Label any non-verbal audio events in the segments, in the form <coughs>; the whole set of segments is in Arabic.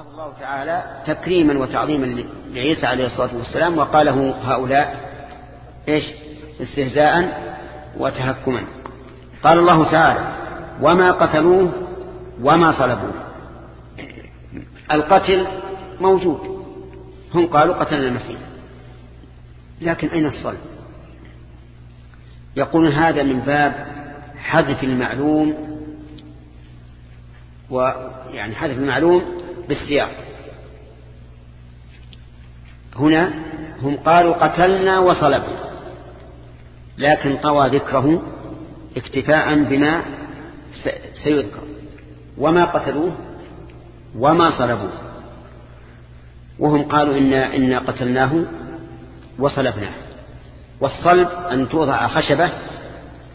الله تعالى تكريما وتعظيما لعيسى عليه الصلاة والسلام وقاله هؤلاء إيش؟ استهزاء وتهكما. قال الله تعالى وما قتلوه وما صلبوه. القتل موجود. هم قالوا قتلنا المسيح. لكن أين الصلب؟ يقولون هذا من باب حذف المعلوم ويعني حذف المعلوم بالسياق. هنا هم قالوا قتلنا وصلبنا لكن طوى ذكره اكتفاء بما سيذكر. وما قتلوه وما صلبوه. وهم قالوا إنا, إنا قتلناه وصلبناه. والصلب أن توضع خشبة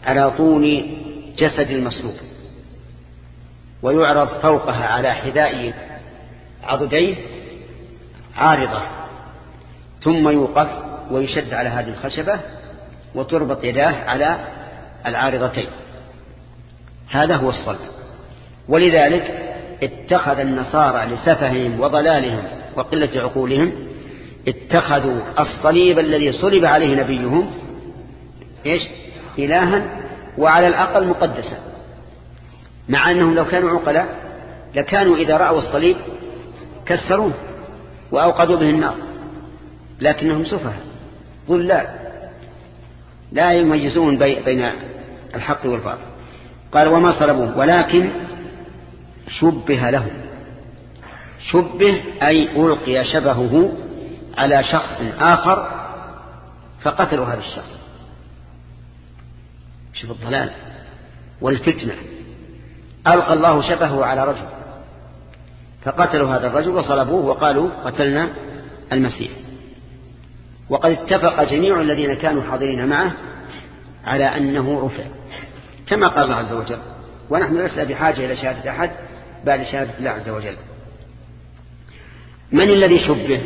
على طول جسد المصلوب ويعرض فوقها على حذاء عضديه عارضة. ثم يوقف ويشد على هذه الخشبة وتربط يداه على العارضتين. هذا هو الصلب. ولذلك اتخذ النصارى لسفههم وضلالهم وقلة عقولهم اتخذوا الصليب الذي صلب عليه نبيهم إيش؟ إلها وعلى الأقل مقدسا. مع أنهم لو كانوا عقلاء لكانوا إذا رأوا الصليب كسروه وأوقدوا به النار لكنهم سفه ضلال لا يميزون بين الحق والباطل. قال وما صلبوه ولكن شبه له شبه أي ألقي شبهه على شخص آخر فقتلوا هذا الشخص. شوف الضلال والفتنة. ألقى الله شبهه على رجل. فقتلوا هذا الرجل وصلبوه وقالوا قتلنا المسيح. وقد اتفق جميع الذين كانوا حاضرين معه على أنه رفع. كما قال الله عز وجل ونحن لسنا بحاجة إلى شهادة أحد بعد شهادة الله عز وجل. من الذي شبه؟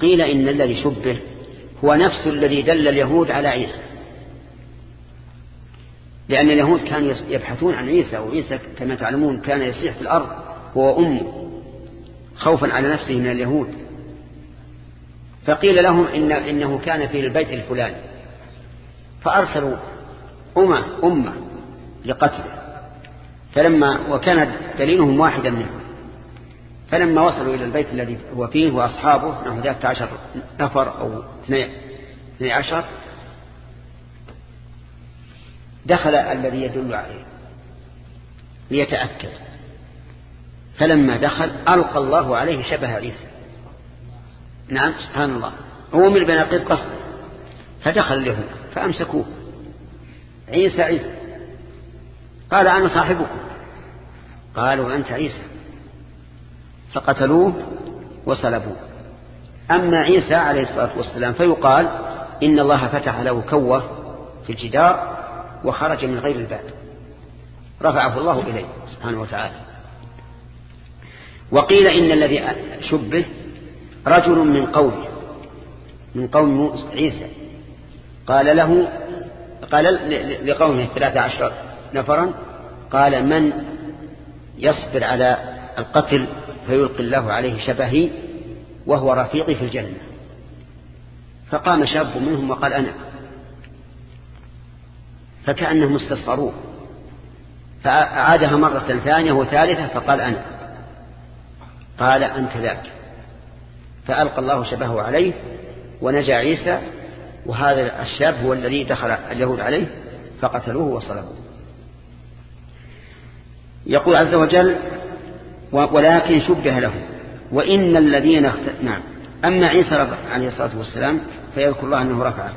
قيل إن الذي شبه هو نفس الذي دل اليهود على عيسى. لأن اليهود كانوا يبحثون عن عيسى وعيسى كما تعلمون كان يصيح في الأرض. هو أمه خوفا على نفسه من اليهود فقيل لهم إن إنه كان في البيت الفلاني فأرسلوا أمة أمة لقتله فلما وكان دليلهم واحدا منهم فلما وصلوا إلى البيت الذي هو فيه وأصحابه نحو ذات عشر نفر أو اثني عشر دخل الذي يدل عليه ليتأكد. فلما دخل ألقى الله عليه شبه عيسى. نعم سبحان الله. هو من بناقيض قصد فدخل له فأمسكوه. عيسى عيسى. قال أنا صاحبكم. قالوا أنت عيسى. فقتلوه وصلبوه. أما عيسى عليه الصلاة والسلام فيقال إن الله فتح له كوة في الجدار وخرج من غير الباب. رفعه الله إليه سبحانه وتعالى. وقيل إن الذي شبه رجل من قومه من قوم عيسى. قال له قال لقومه الثلاثة عشر نفرا قال من يصبر على القتل فيلقي الله عليه شبهي وهو رفيقي في الجنة. فقام شاب منهم وقال أنا. فكأنهم استصغروه. فأعادها مرة ثانية وثالثة فقال أنا. قال أنت ذاك فألقى الله شبهه عليه ونجا عيسى وهذا الشاب هو الذي دخل اليهود عليه فقتلوه وصلبوه. يقول عز وجل ولكن شبه له. وإن الذين اخت... نعم. أما عيسى عليه الصلاة والسلام فيذكر الله أنه رفعه.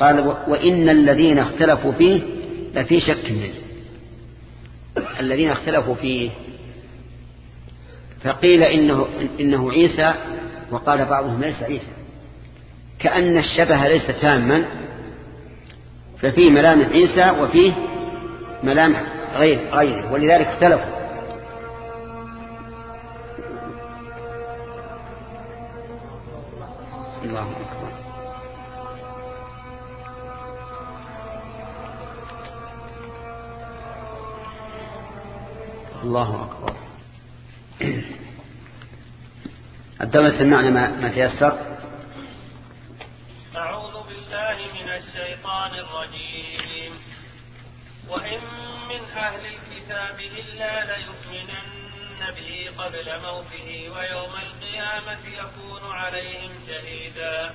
قال وإن الذين اختلفوا فيه لفي شك منه. الذين اختلفوا فيه فقيل إنه, إنه عيسى وقال بعضهم ليس عيسى. كأن الشبه ليس تاما ففيه ملامح عيسى وفيه ملامح غير غيره ولذلك اختلفوا. الله أكبر. الله أكبر. <coughs> الدولة سمعنا ما, ما تيسر. أعوذ بالله من الشيطان الرجيم. وإن من أهل الكتاب إلا ليؤمنن به قبل موته ويوم القيامة يكون عليهم شهيدا.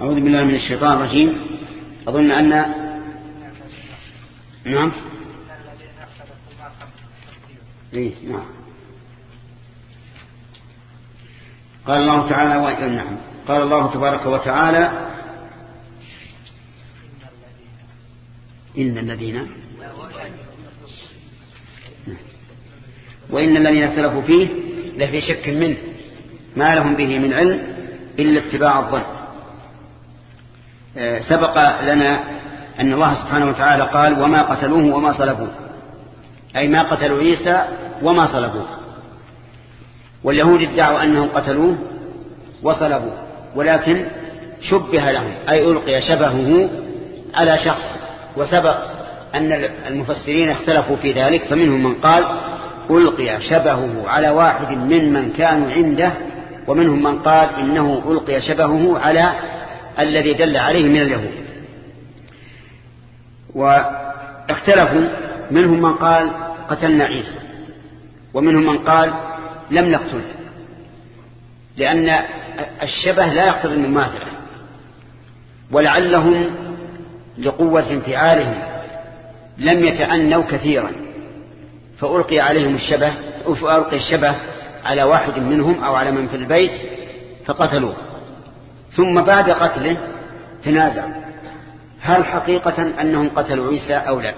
أعوذ بالله من الشيطان الرجيم. أظن أن نعم. إيه نعم. قال الله تعالى و... نعم. قال الله تبارك وتعالى إن الذين وإن الذين اختلفوا فيه لفي شك منه ما لهم به من علم إلا اتباع الظن. سبق لنا أن الله سبحانه وتعالى قال وما قتلوه وما صلبوه. أي ما قتلوا عيسى وما صلبوه. واليهود ادعوا أنهم قتلوه وصلبوه. ولكن شبه لهم أي ألقي شبهه على شخص. وسبق أن المفسرين اختلفوا في ذلك فمنهم من قال ألقي شبهه على واحد ممن كانوا عنده ومنهم من قال إنه ألقي شبهه على الذي دل عليه من اليهود. واختلفوا منهم من قال قتلنا عيسى ومنهم من قال لم نقتله لأن الشبه لا يقتضي المماثلة ولعلهم لقوة انفعالهم لم يتأنوا كثيرا فألقي عليهم الشبه فألقي الشبه على واحد منهم أو على من في البيت فقتلوه. ثم بعد قتله تنازعوا هل حقيقة أنهم قتلوا عيسى أو لا؟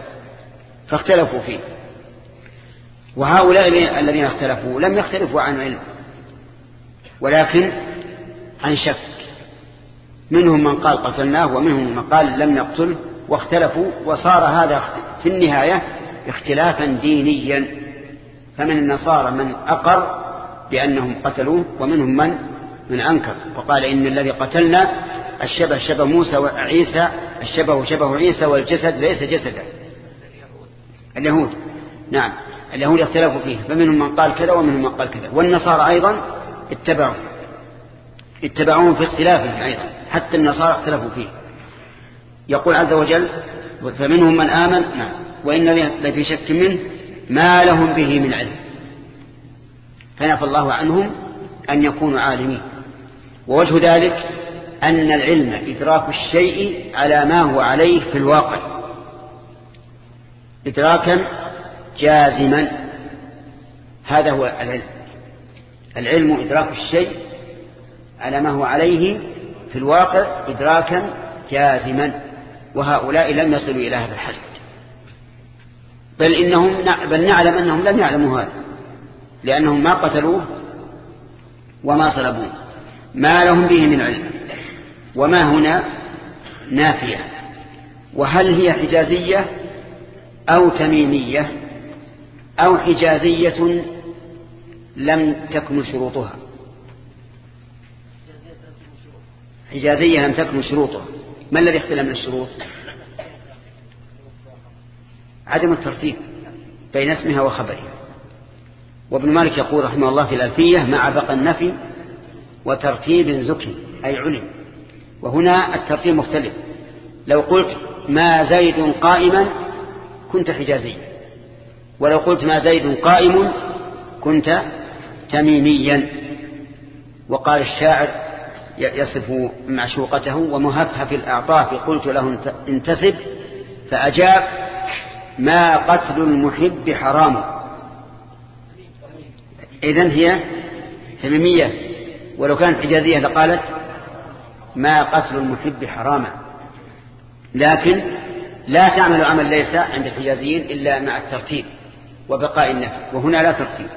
فاختلفوا فيه. وهؤلاء الذين اختلفوا لم يختلفوا عن علم ولكن عن شك. منهم من قال قتلناه ومنهم من قال لم نقتله واختلفوا وصار هذا في النهاية اختلافا دينيا. فمن النصارى من أقر بأنهم قتلوه ومنهم من من أنكر وقال إن الذي قتلنا الشبه شبه موسى وعيسى الشبه شبه عيسى والجسد ليس جسدا. اليهود. نعم. اليهود اختلفوا فيه فمنهم من قال كذا ومنهم من قال كذا. والنصارى أيضا اتبعوا اتبعوهم في اختلافه أيضا حتى النصارى اختلفوا فيه. يقول عز وجل فمنهم من آمن نعم وإن لفي شك منه ما لهم به من علم. فنفى الله عنهم أن يكونوا عالمين. ووجه ذلك أن العلم إدراك الشيء على ما هو عليه في الواقع. إدراكا جازما. هذا هو العلم. العلم إدراك الشيء على ما هو عليه في الواقع إدراكا جازما. وهؤلاء لم يصلوا إلى هذا الحد. بل, إنهم بل نعلم أنهم لم يعلموا هذا لأنهم ما قتلوه وما صلبوه ما لهم به من علم وما هنا نافية. وهل هي حجازية أو تميمية أو حجازية لم تكن شروطها؟ حجازية لم تكن شروطها. ما الذي اختلف من الشروط؟ عدم الترتيب بين اسمها وخبرها. وابن مالك يقول رحمه الله في الألفية مع بقى النفي وترتيب زكي أي علم. وهنا الترتيب مختلف. لو قلت ما زيد قائما كنت حجازيا. ولو قلت ما زيد قائم كنت تميميا. وقال الشاعر يصف معشوقته ومهفهف الأعطاف قلت له انتسب فأجاب ما قتل المحب حرام. إذن هي تميمية. ولو كانت حجازية لقالت ما قتل المحب حراما. لكن لا تعمل عمل ليس عند الحجازيين إلا مع الترتيب وبقاء النفي وهنا لا ترتيب.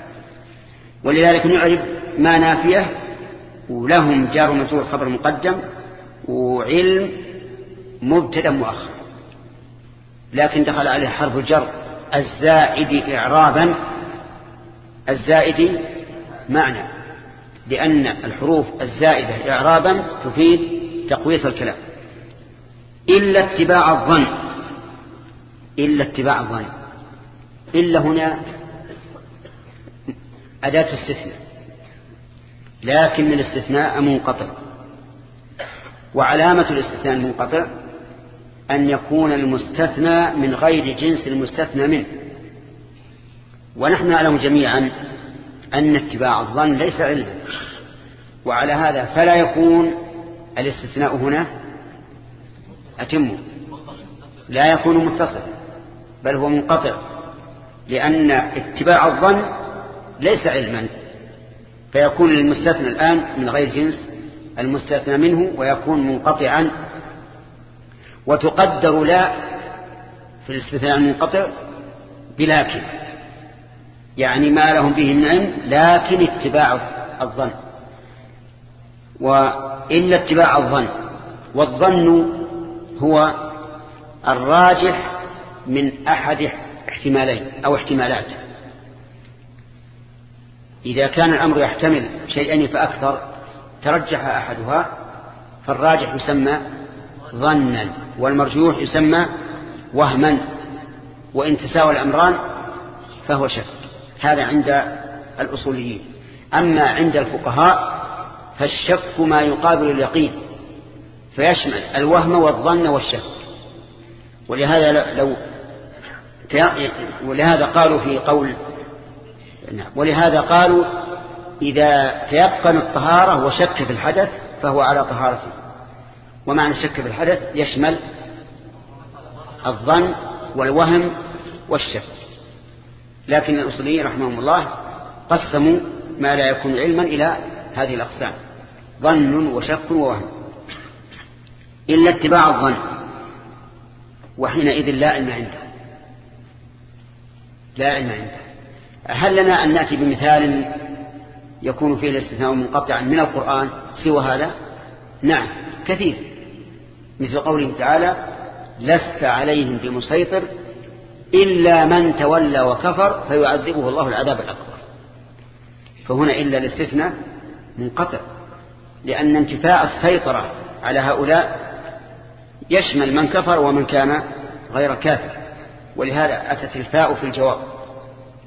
ولذلك نعرف ما نافية ولهم جار مجرور خبر مقدم وعلم مبتدأ مؤخر. لكن دخل عليه حرف الجر الزائد إعرابا. الزائد معنى. لأن الحروف الزائدة إعرابا تفيد تقوية الكلام. إلا اتباع الظن. إلا اتباع الظن. إلا هنا أداة استثناء. لكن الاستثناء منقطع. وعلامة الاستثناء المنقطع أن يكون المستثنى من غير جنس المستثنى منه. ونحن نعلم جميعا أن اتباع الظن ليس علما. وعلى هذا فلا يكون الاستثناء هنا أتم. لا يكون متصل بل هو منقطع لأن اتباع الظن ليس علما. فيكون المستثنى الآن من غير جنس المستثنى منه ويكون منقطعا. وتقدر لا في الاستثناء المنقطع بلكن يعني ما لهم به من علم لكن اتباع الظن. وإلا اتباع الظن. والظن هو الراجح من أحد احتمالين أو احتمالات. إذا كان الأمر يحتمل شيئين فأكثر ترجح أحدها فالراجح يسمى ظنا والمرجوح يسمى وهما وإن تساوى الأمران فهو شك. هذا عند الأصوليين. أما عند الفقهاء فالشك ما يقابل اليقين فيشمل الوهم والظن والشك. ولهذا لو ولهذا قالوا في قول نعم ولهذا قالوا إذا تيقن الطهارة وشك في الحدث فهو على طهارته. ومعنى الشك في الحدث يشمل الظن والوهم والشك. لكن الأصوليين رحمهم الله قسموا ما لا يكون علما إلى هذه الأقسام. ظن وشك ووهم. إلا اتباع الظن. وحينئذ لا علم عنده. لا علم عنده. هل لنا أن نأتي بمثال يكون فيه الاستثناء منقطعا من القرآن سوى هذا؟ نعم كثير. مثل قوله تعالى لست عليهم بمسيطر إلا من تولى وكفر فيعذبه الله العذاب الأكبر. فهنا إلا الاستثناء منقطع لأن انتفاء السيطرة على هؤلاء يشمل من كفر ومن كان غير كافر ولهذا أتت الفاء في الجواب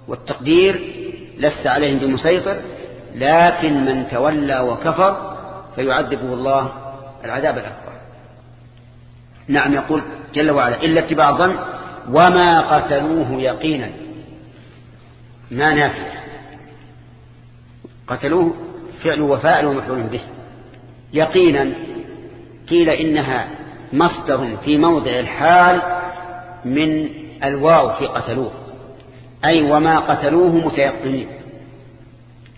والتقدير لست عليهم بمسيطر لكن من تولى وكفر فيعذبه الله العذاب الأكبر. نعم يقول جل وعلا إلا اتباع الظن وما قتلوه يقينا. ما نافع. قتلوه فعل وفاعل ومفعول به. يقينا. قيل إنها مصدر في موضع الحال من الواو في قتلوه. أي وما قتلوه متيقنين.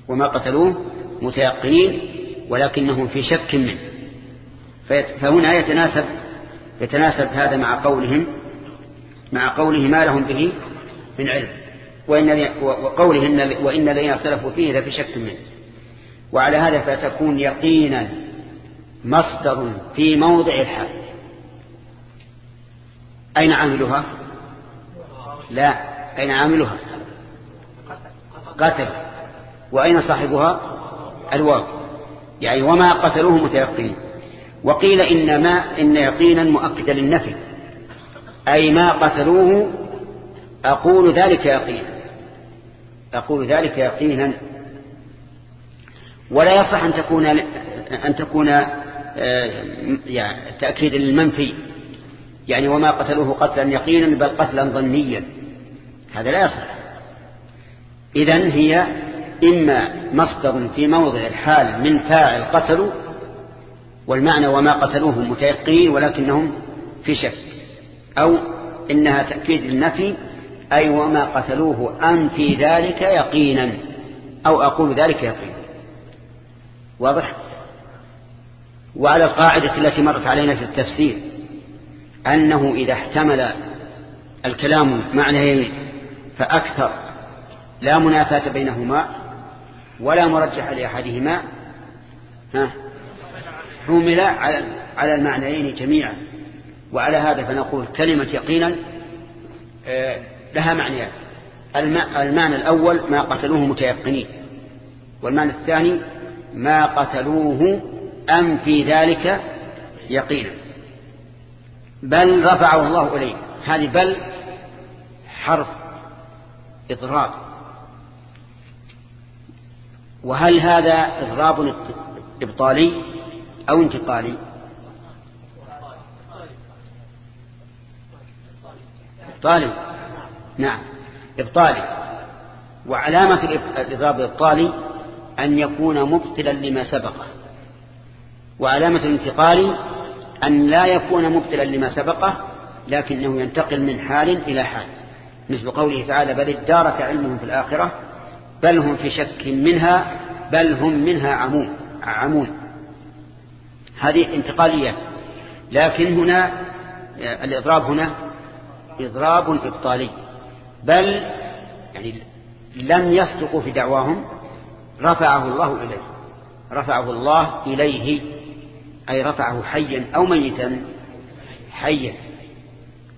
وما قتلوه متيقنين ولكنهم في شك منه. فهنا يتناسب يتناسب هذا مع قولهم مع قوله ما لهم به من علم وإن وقوله إن وإن الذين اختلفوا فيه لفي شك منه. وعلى هذا فتكون يقينا مصدر في موضع الحال أين عاملها؟ لا أين عاملها؟ قتل. وأين صاحبها؟ الواو. يعني وما قتلوه متيقنين. وقيل إن ما إن يقينا مؤكدا للنفي. أي ما قتلوه أقول ذلك يقينا. أقول ذلك يقينا. ولا يصح أن تكون أن تكون آه، يعني تأكيد للمنفي يعني وما قتلوه قتلا يقينا بل قتلا ظنيا. هذا لا يصح. إذن هي إما مصدر في موضع الحال من فاعل قتلوا والمعنى وما قتلوهم متيقنين ولكنهم في شك. أو إنها تأكيد للنفي أي وما قتلوه أنفي ذلك يقينا أو أقول ذلك يقينا. واضح؟ وعلى القاعدة التي مرت علينا في التفسير أنه إذا احتمل الكلام معنيين فأكثر لا منافاة بينهما ولا مرجح لأحدهما ها حمل على المعنيين جميعا. وعلى هذا فنقول كلمة يقينا آه، لها معنيان. المعنى الأول ما قتلوه متيقنين والمعنى الثاني ما قتلوه أم في ذلك يقينا. بل رفعه الله إليه. هذه بل حرف إضراب. وهل هذا إضراب إبطالي أو انتقالي؟ إبطالي نعم. إبطالي. وعلامة الإضراب الإبطالي أن يكون مبطلا لما سبقه. وعلامة الانتقال أن لا يكون مبطلا لما سبقه لكنه ينتقل من حال إلى حال. مثل قوله تعالى بل ادارك علمهم في الآخرة بل هم في شك منها بل هم منها عمون عمون. هذه انتقالية. لكن هنا الإضراب هنا إضراب إبطالي. بل يعني لم يصدقوا في دعواهم رفعه الله إليه. رفعه الله إليه أي رفعه حيا أو ميتا حيا.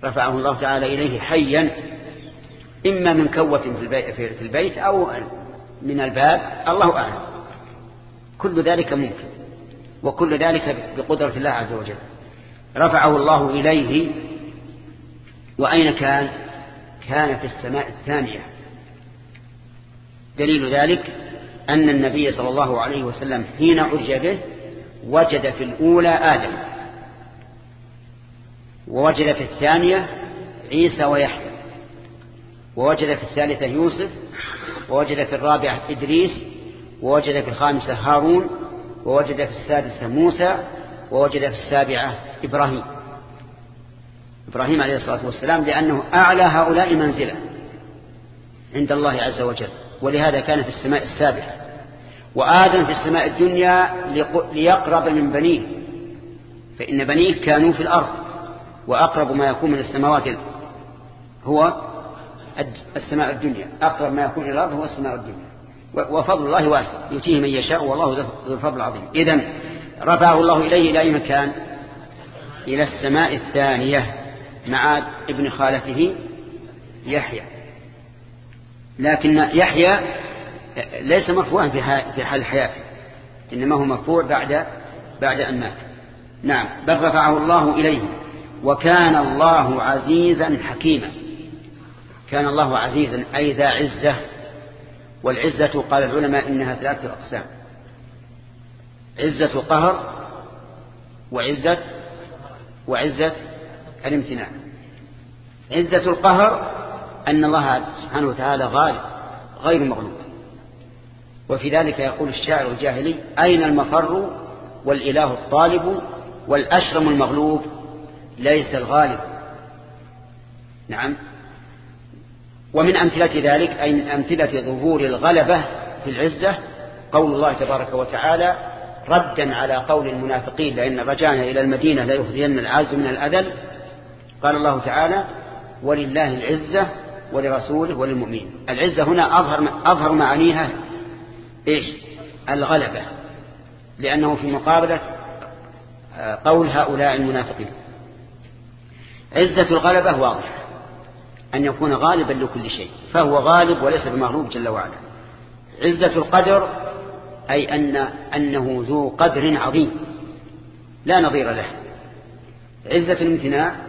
رفعه الله تعالى إليه حيا إما من كوة في البيت أو من الباب الله أعلم. كل ذلك ممكن وكل ذلك بقدرة الله عز وجل. رفعه الله إليه وأين كان؟ كان في السماء الثانية. دليل ذلك أن النبي صلى الله عليه وسلم حين عرج به وجد في الأولى آدم. ووجد في الثانية عيسى ويحيى. ووجد في الثالثة يوسف. ووجد في الرابعة إدريس. ووجد في الخامسة هارون. ووجد في السادسة موسى. ووجد في السابعة إبراهيم. إبراهيم عليه الصلاة والسلام لأنه أعلى هؤلاء منزلة عند الله عز وجل. ولهذا كان في السماء السابعة وآدم في السماء الدنيا ليقرب من بنيه. فإن بنيه كانوا في الأرض. وأقرب ما يكون من السماوات هو السماء الدنيا. أقرب ما يكون إلى الأرض هو السماء الدنيا. وفضل الله واسع. يتيه من يشاء والله ذو الفضل العظيم. إذن رفعه الله إليه إلى أي مكان؟ إلى السماء الثانية. مع ابن خالته يحيى. لكن يحيى ليس مرفوعا في حال حياته إنما هو مرفوع بعد بعد أن مات. نعم بل رفعه الله إليه وكان الله عزيزا حكيما. كان الله عزيزا أي ذا عزة. والعزة قال العلماء إنها ثلاثة أقسام. عزة قهر وعزة وعزة الامتناع. عزة القهر أن الله سبحانه وتعالى غالب غير مغلوب. وفي ذلك يقول الشاعر الجاهلي أين المفر والإله الطالب والأشرم المغلوب؟ ليس الغالب. نعم. ومن أمثلة ذلك أي من أمثلة ظهور الغلبة في العزة قول الله تبارك وتعالى ردا على قول المنافقين لأن رجعنا إلى المدينة لا يخذين العز من الأذل. قال الله تعالى ولله العزة ولرسوله وللمؤمنين. العزة هنا أظهر, أظهر معانيها إيش؟ الغلبة. لأنه في مقابلة آه، قول هؤلاء المنافقين. عزة الغلبة واضحة. أن يكون غالبا لكل شيء. فهو غالب وليس بمغلوب جل وعلا. عزة القدر أي أن أنه ذو قدر عظيم. لا نظير له. عزة الامتناع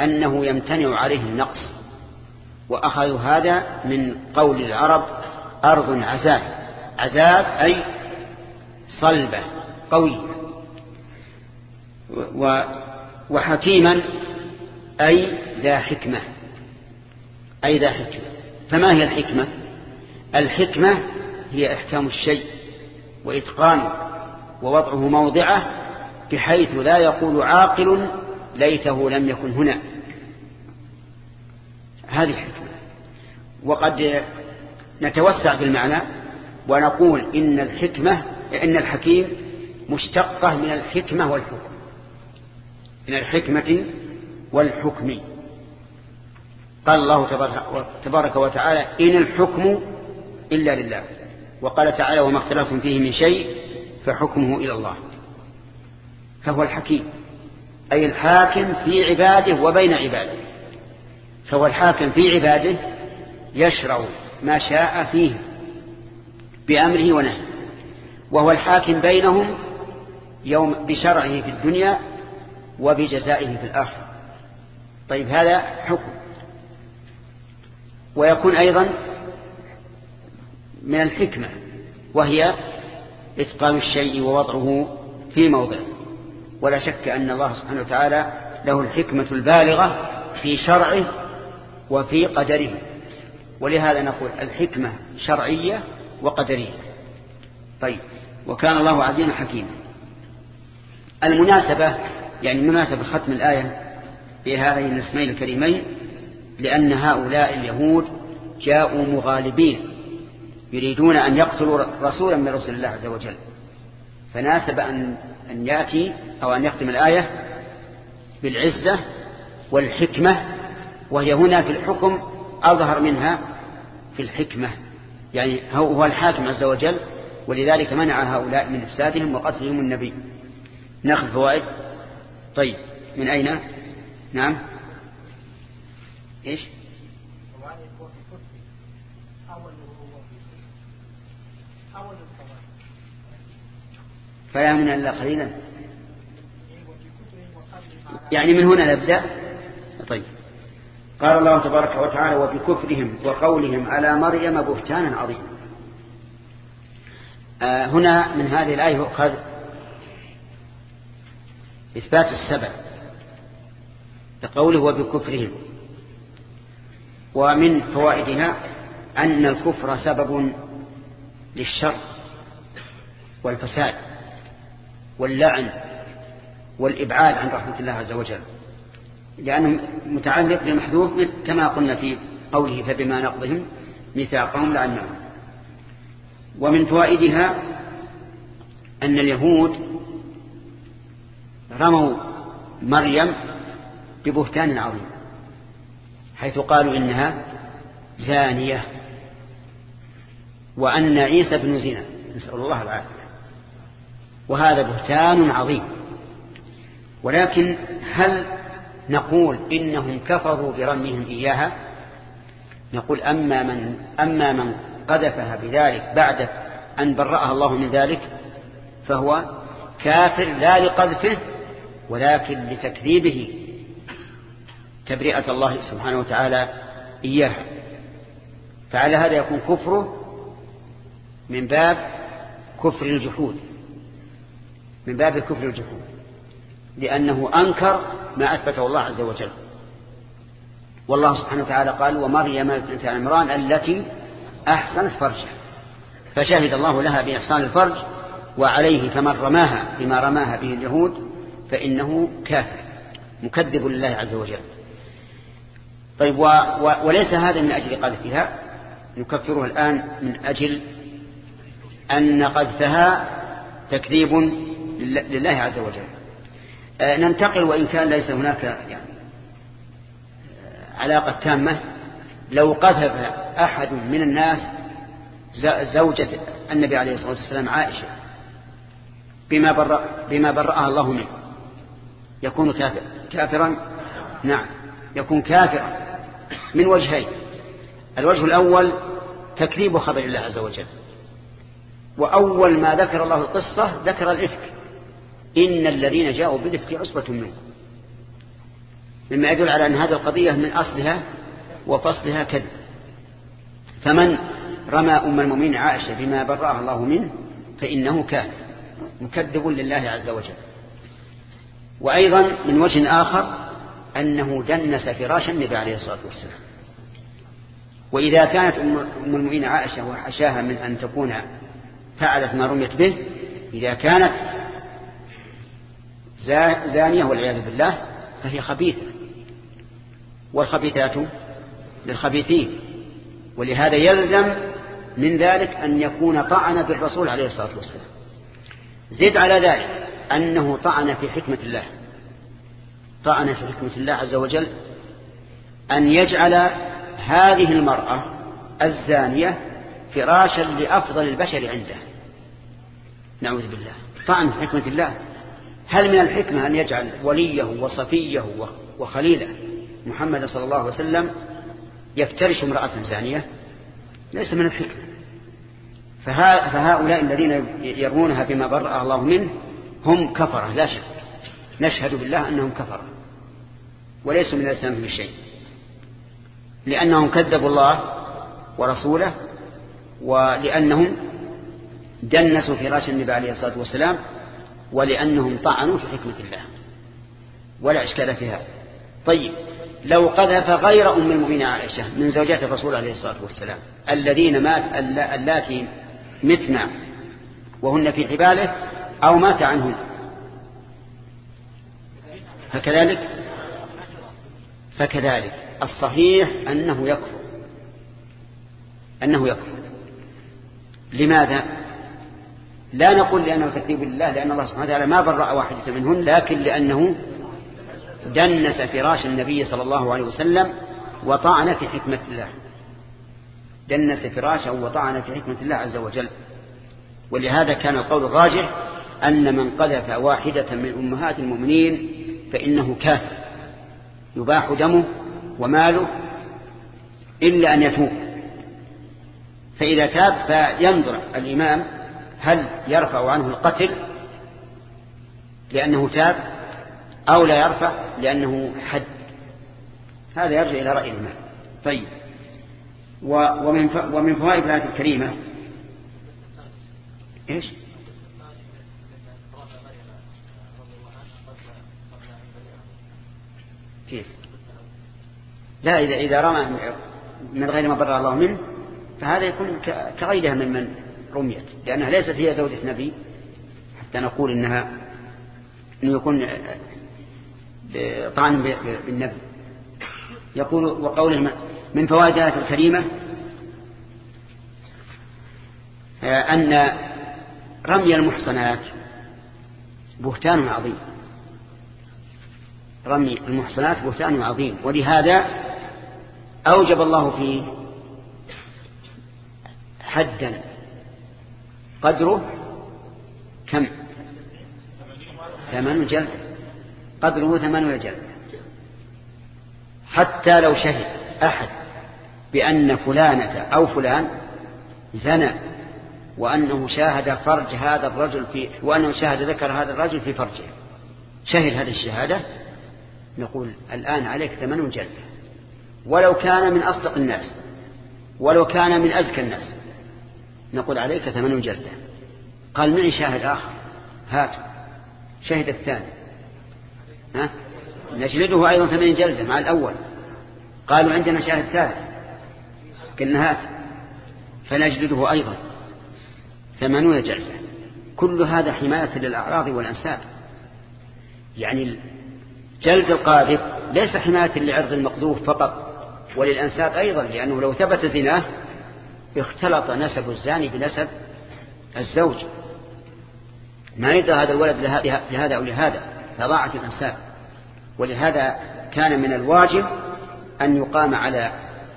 أنه يمتنع عليه النقص. وأخذوا هذا من قول العرب أرض عزاز عزاز أي صلبة قوية. وحكيما أي ذا حكمة. أي ذا حكمة. فما هي الحكمة؟ الحكمة هي إحكام الشيء وإتقانه ووضعه موضعه بحيث لا يقول عاقل ليته لم يكن هنا. هذه الحكمة. وقد نتوسع في المعنى ونقول إن الحكمة إن الحكيم مشتقة من الحكمة والحكم. من الحكمة والحكم. قال الله تبارك وتعالى إن الحكم إلا لله. وقال تعالى وما اختلفتم فيه من شيء فحكمه إلى الله. فهو الحكيم. أي الحاكم في عباده وبين عباده. فهو الحاكم في عباده يشرع ما شاء فيه بأمره ونهيه. وهو الحاكم بينهم يوم بشرعه في الدنيا وبجزائه في الآخرة. طيب هذا حكم. ويكون أيضا من الحكمة وهي إتقان الشيء ووضعه في موضعه. ولا شك أن الله سبحانه وتعالى له الحكمة البالغة في شرعه وفي قدره. ولهذا نقول الحكمة شرعية وقدرية. طيب وكان الله عزيزا حكيما. المناسبة يعني مناسبة ختم الآية في هذين الاسمين الكريمين لأن هؤلاء اليهود جاءوا مغالبين يريدون أن يقتلوا رسولا من رسول الله عز وجل. فناسب أن, أن يأتي أو أن يختم الآية بالعزة والحكمة وهي هنا في الحكم أظهر منها في الحكمة. يعني هو الحاكم عز وجل ولذلك منع هؤلاء من إفسادهم وقتلهم النبي. ناخذ فوائد. طيب من أين؟ نعم. إيش؟ فلا من إلا قليلا. يعني من هنا نبدأ؟ طيب. قال الله تبارك وتعالى وبكفرهم وقولهم على مريم بهتانا عظيما. آه هنا من هذه الآية يؤخذ إثبات السبب لقوله وبكفرهم. ومن فوائدها أن الكفر سبب للشر والفساد. واللعن والإبعاد عن رحمة الله عز وجل لأنه متعلق بمحذوف كما قلنا في قوله فبما نقضهم ميثاقهم لعنهم. ومن فوائدها أن اليهود رموا مريم ببهتان عظيم حيث قالوا إنها زانية وأن عيسى بن زنا نسأل الله العافية. وهذا بهتان عظيم. ولكن هل نقول إنهم كفروا برميهم إياها؟ نقول أما من, أما من قذفها بذلك بعد أن برأها الله من ذلك فهو كافر لا لقذفه ولكن لتكذيبه تبرئة الله سبحانه وتعالى إياها. فعلى هذا يكون كفره من باب كفر الجحود. من باب كفر الجحود لأنه أنكر ما أثبته الله عز وجل. والله سبحانه وتعالى قال ومريم بنت عمران التي أحسنت فرجها. فشهد الله لها بإحسان الفرج وعليه فمن رماها بما رماها به اليهود فإنه كافر مكذب لله عز وجل. طيب و و وليس هذا من أجل قذفها نكفره الآن من أجل أن قذفها تكذيب لله عز وجل. آه، ننتقل وإن كان ليس هناك يعني آه، علاقة تامة لو قذف أحد من الناس زوجة النبي عليه الصلاة والسلام عائشة بما, برأ بما برأها الله منه. يكون كافر. كافرا؟ نعم. يكون كافرا من وجهين. الوجه الأول تكذيب خبر الله عز وجل. وأول ما ذكر الله القصة ذكر الإفك. إن الذين جاءوا بالإفك عصبة منكم مما يدل على أن هذه القضية من أصلها وفصلها كذب. فمن رمى أم المؤمنين عائشة بما برأها الله منه فإنه كافر مكذب لله عز وجل. وأيضا من وجه آخر أنه دنس فراش النبي عليه الصلاة والسلام. وإذا كانت أم المؤمنين عائشة وحشاها من أن تكون فعلت ما رميت به إذا كانت زانية والعياذ بالله فهي خبيثة. والخبيثات للخبيثين. ولهذا يلزم من ذلك أن يكون طعن بالرسول عليه الصلاة والسلام. زد على ذلك أنه طعن في حكمة الله. طعن في حكمة الله عز وجل أن يجعل هذه المرأة الزانية فراشا لأفضل البشر عنده. نعوذ بالله. طعن في حكمة الله. هل من الحكمة أن يجعل وليه وصفيه وخليله محمد صلى الله عليه وسلم يفترش امرأة زانية؟ ليس من الحكمة. فهؤلاء الذين يرمونها بما برأ الله منه هم كفرة لا شك. نشهد بالله أنهم كفرة. وليسوا من الإسلام في شيء. لأنهم كذبوا الله ورسوله ولأنهم دنسوا فراش النبي عليه الصلاة والسلام ولأنهم طعنوا في حكمة الله. ولا إشكال في هذا طيب لو قذف غير أم المؤمنين عائشة من زوجات الرسول عليه الصلاة والسلام الذين مات اللاتي متنا وهن في حباله أو مات عنهن فكذلك؟ فكذلك. الصحيح أنه يكفر. أنه يكفر. لماذا؟ لا نقول لأنه تكذيب لله لأن الله سبحانه وتعالى ما برأ واحدة منهن لكن لأنه دنس فراش النبي صلى الله عليه وسلم وطعن في حكمة الله. دنس فراشه وطعن في حكمة الله عز وجل. ولهذا كان القول الراجح أن من قذف واحدة من أمهات المؤمنين فإنه كافر يباح دمه وماله إلا أن يتوب. فإذا تاب فينظر الإمام هل يرفع عنه القتل لأنه تاب أو لا يرفع لأنه حد؟ هذا يرجع إلى رأي الإمام طيب. ومن ومن فوائد الآية الكريمة إيش؟ كيف؟ لا إذا إذا رمى من غير ما بر الله منه فهذا يكون كغيرها من من رميت لأنها ليست هي زوجة نبي حتى نقول إنها إنه يكون طعن بالنبي. يقول وقوله من فوائد الآية الكريمة آه، أن رمي المحصنات بهتان عظيم. رمي المحصنات بهتان عظيم ولهذا أوجب الله فيه حدا قدره كم؟ ثمان جلد. قدره ثمان جلد. حتى لو شهد أحد بأن فلانة أو فلان زنى وأنه شاهد فرج هذا الرجل في وأنه شاهد ذكر هذا الرجل في فرجه. شهد هذه الشهادة؟ نقول الآن عليك ثمن جلدة ولو كان من أصدق الناس ولو كان من أزكى الناس نقول عليك ثمن جلدة. قال معي شاهد آخر. هات. شهد الثاني. ها؟ نجلده أيضا ثمن جلدة مع الأول. قالوا عندنا شاهد ثالث. قلنا هات. فنجلده أيضا. ثمانون جلدة. كل هذا حماية للأعراض والأنساب. يعني جلد القاذف ليس حماية لعرض المقذوف فقط وللأنساب أيضا لأنه لو ثبت زناه اختلط نسب الزاني بنسب الزوج. ما يدرى هذا الولد لهذا أو لهذا؟ فضاعت الأنساب ولهذا كان من الواجب أن يقام على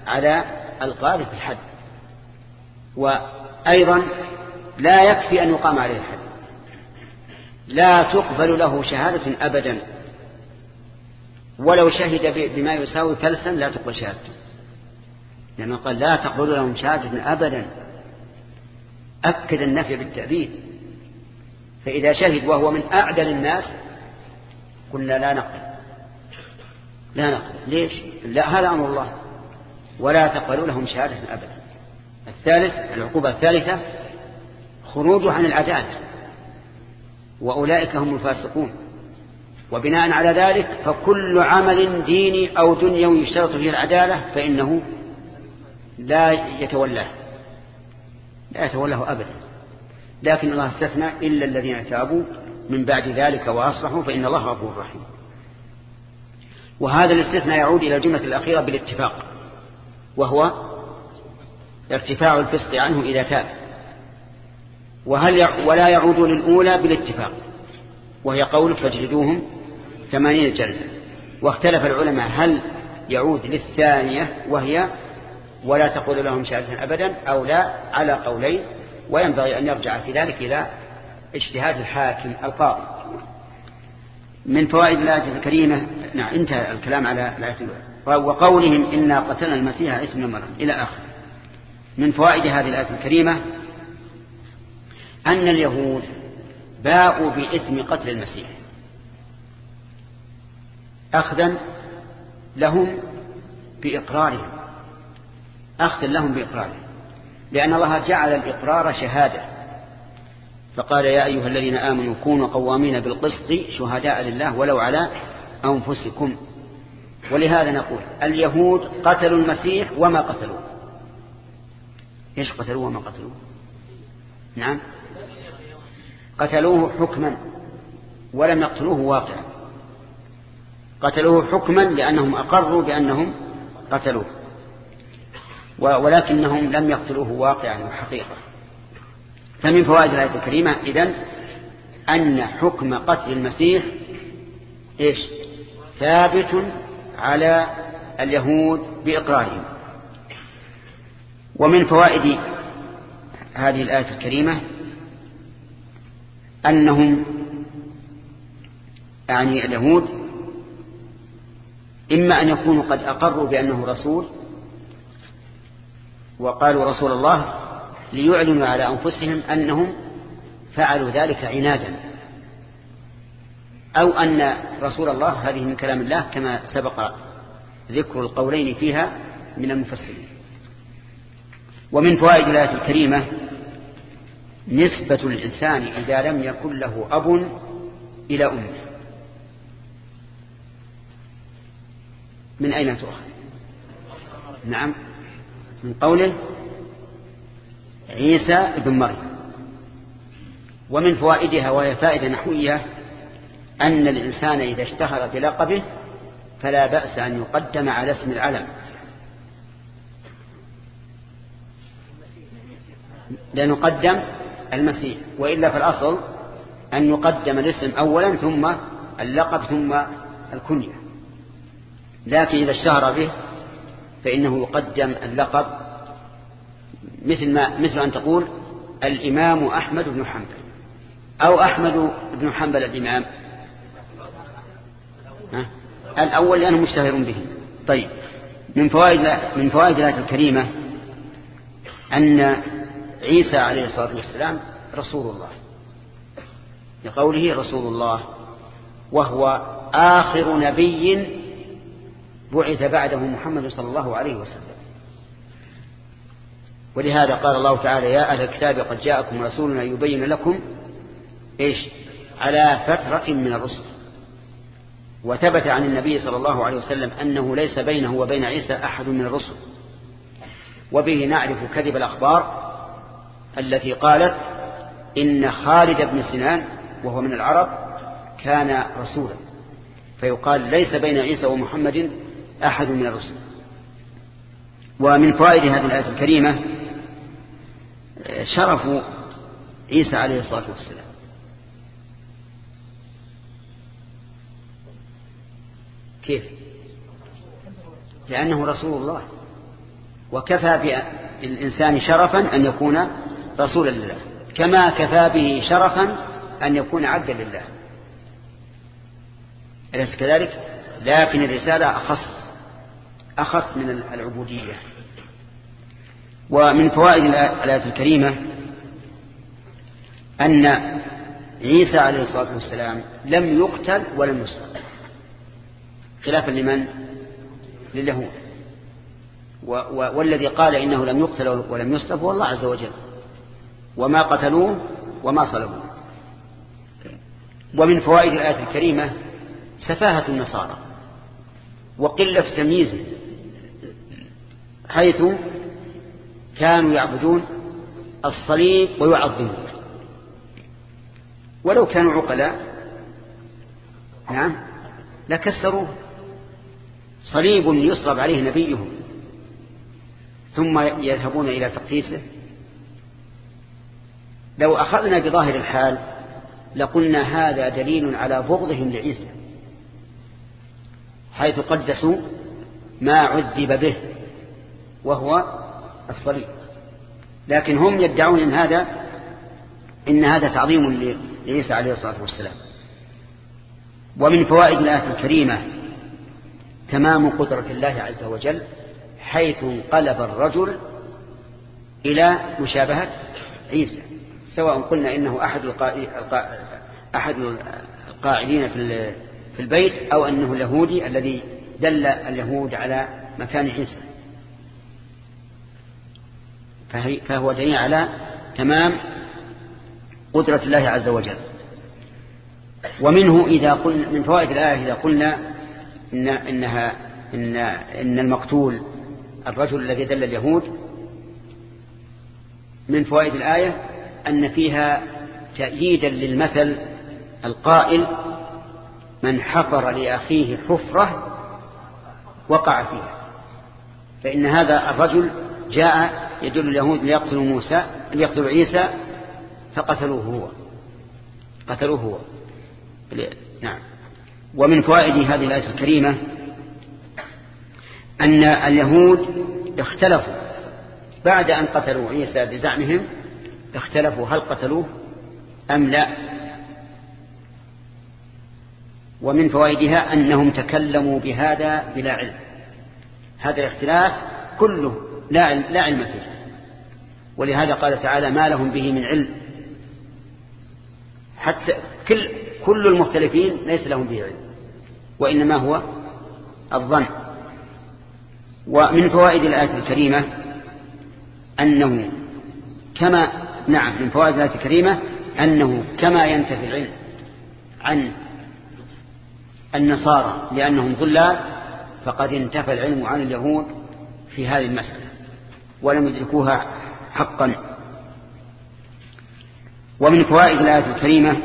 على القاذف الحد. وأيضا لا يكفي أن يقام عليه الحد. لا تقبل له شهادة أبدا. ولو شهد بما يساوي فلسا لا تقبل شهادته. لأنه قال لا تقبل لهم شهادة أبدا. أكد النفي بالتأبيد. فإذا شهد وهو من أعدل الناس قلنا لا نقبل. لا نقبل. ليش؟ لا هذا أمر الله. ولا تقبلوا لهم شهادة أبدا. الثالث العقوبة الثالثة خروجه عن العدالة. وأولئك هم الفاسقون. وبناء على ذلك فكل عمل ديني أو دنيوي يشترط فيه العدالة فإنه لا يتولاه. لا يتولاه أبدا. لكن الله استثنى إلا الذين تابوا من بعد ذلك وأصلحوا فإن الله غفور رحيم. وهذا الاستثناء يعود إلى الجملة الأخيرة بالاتفاق وهو ارتفاع الفسق عنه إذا تاب. وهل ولا يعود للأولى بالاتفاق وهي قول فاجلدوهم ثمانين جلدة واختلف العلماء هل يعود للثانية وهي ولا تقول لهم شهادة أبدا أو لا على قولين وينبغي أن يرجع في ذلك إلى اجتهاد الحاكم القاضي. من فوائد الآية الكريمة نعم انتهى الكلام على الآية وقولهم إنا قتلنا المسيح اسم مريم إلى آخر من فوائد هذه الآية الكريمة أن اليهود باءوا باسم قتل المسيح. أخذا لهم بإقرارهم. أخذا لهم بإقرارهم لأن الله جعل الإقرار شهادة. فقال يا أيها الذين آمنوا كونوا قوامين بالقسط شهداء لله ولو على أنفسكم. ولهذا نقول اليهود قتلوا المسيح وما قتلوه. إيش قتلوه وما قتلوه؟ نعم. قتلوه حكما ولم يقتلوه واقعا. قتلوه حكما لأنهم أقروا بأنهم قتلوه. ولكنهم لم يقتلوه واقعا وحقيقة. فمن فوائد الآية الكريمة إذن أن حكم قتل المسيح إيش؟ ثابت على اليهود بإقرارهم. ومن فوائد هذه الآية الكريمة أنهم يعني اليهود إما أن يكونوا قد أقروا بأنه رسول وقالوا رسول الله ليعلنوا على أنفسهم أنهم فعلوا ذلك عنادا. أو أن رسول الله هذه من كلام الله كما سبق ذكر القولين فيها من المفسرين. ومن فوائد الآية الكريمة نسبة الإنسان إذا لم يكن له أب إلى أمه. من أين تؤخذ؟ نعم. من قوله عيسى ابن مريم. ومن فوائدها وهي فائدة نحوية أن الإنسان إذا اشتهر بلقبه فلا بأس أن يقدم على اسم العلم. لنقدم المسيح وإلا في الأصل أن يقدم الاسم أولا ثم اللقب ثم الكنية. لكن إذا اشتهر به فإنه يقدم اللقب مثل ما مثل أن تقول الإمام أحمد بن حنبل. أو أحمد بن حنبل الإمام. الأول لأنه مشتهر به. طيب. من فوائد من فوائد الآية الكريمة أن عيسى عليه الصلاة والسلام رسول الله. لقوله رسول الله. وهو آخر نبي بعث بعده محمد صلى الله عليه وسلم. ولهذا قال الله تعالى يا أهل الكتاب قد جاءكم رسولنا يبين لكم إيش؟ على فترة من الرسل. وثبت عن النبي صلى الله عليه وسلم أنه ليس بينه وبين عيسى أحد من الرسل. وبه نعرف كذب الأخبار التي قالت إن خالد بن سنان وهو من العرب كان رسولا. فيقال ليس بين عيسى ومحمد أحد من الرسل. ومن فوائد هذه الآية الكريمة شرف عيسى عليه الصلاة والسلام. كيف؟ لأنه رسول الله. وكفى بالإنسان شرفا أن يكون رسولا لله. كما كفى به شرفا أن يكون عبدا لله. أليس كذلك؟ لكن الرسالة أخص أخص من العبودية. ومن فوائد الآية الكريمة أن عيسى عليه الصلاة والسلام لم يقتل ولم يسلم خلافا لمن؟ لليهود. والذي قال إنه لم يقتل ولم يسلب هو الله عز وجل. وما قتلوه وما صلبوه. ومن فوائد الآية الكريمة سفاهة النصارى. وقلة تمييز حيث كانوا يعبدون الصليب ويعظمون. ولو كانوا عقلاء نعم لكسروه. صليب يصلب عليه نبيهم ثم يذهبون إلى تقديسه. لو أخذنا بظاهر الحال لقلنا هذا دليل على بغضهم لعيسى حيث قدسوا ما عذب به. وهو الصليب. لكن هم يدعون إن هذا إن هذا تعظيم لعيسى عليه الصلاة والسلام. ومن فوائد الآية الكريمة تمام قدرة الله عز وجل حيث انقلب الرجل إلى مشابهة عيسى. سواء قلنا إنه أحد أحد القاعدين في البيت أو أنه اليهودي الذي دل اليهود على مكان عيسى. فهو دليل على تمام قدرة الله عز وجل. ومنه إذا قلنا من فوائد الآية إذا قلنا إن إنها إن إن المقتول الرجل الذي دل اليهود من فوائد الآية أن فيها تأييدا للمثل القائل من حفر لأخيه حفرة وقع فيها. فإن هذا الرجل جاء يدل اليهود ليقتلوا موسى ليقتلوا عيسى فقتلوه هو. قتلوه هو. نعم. ومن فوائد هذه الآية الكريمة أن اليهود اختلفوا. بعد أن قتلوا عيسى بزعمهم اختلفوا هل قتلوه أم لا. ومن فوائدها أنهم تكلموا بهذا بلا علم. هذا الاختلاف كله لا علم, لا علم فيه. ولهذا قال تعالى ما لهم به من علم. حتى كل, كل المختلفين ليس لهم به علم. وإنما هو الظن. ومن فوائد الآية الكريمة أنه كما نعم من فوائد الآية الكريمة أنه كما ينتفي العلم عن النصارى لأنهم ضلال فقد انتفى العلم عن اليهود في هذه المسألة. ولم يدركوها حقا. ومن فوائد الآية الكريمة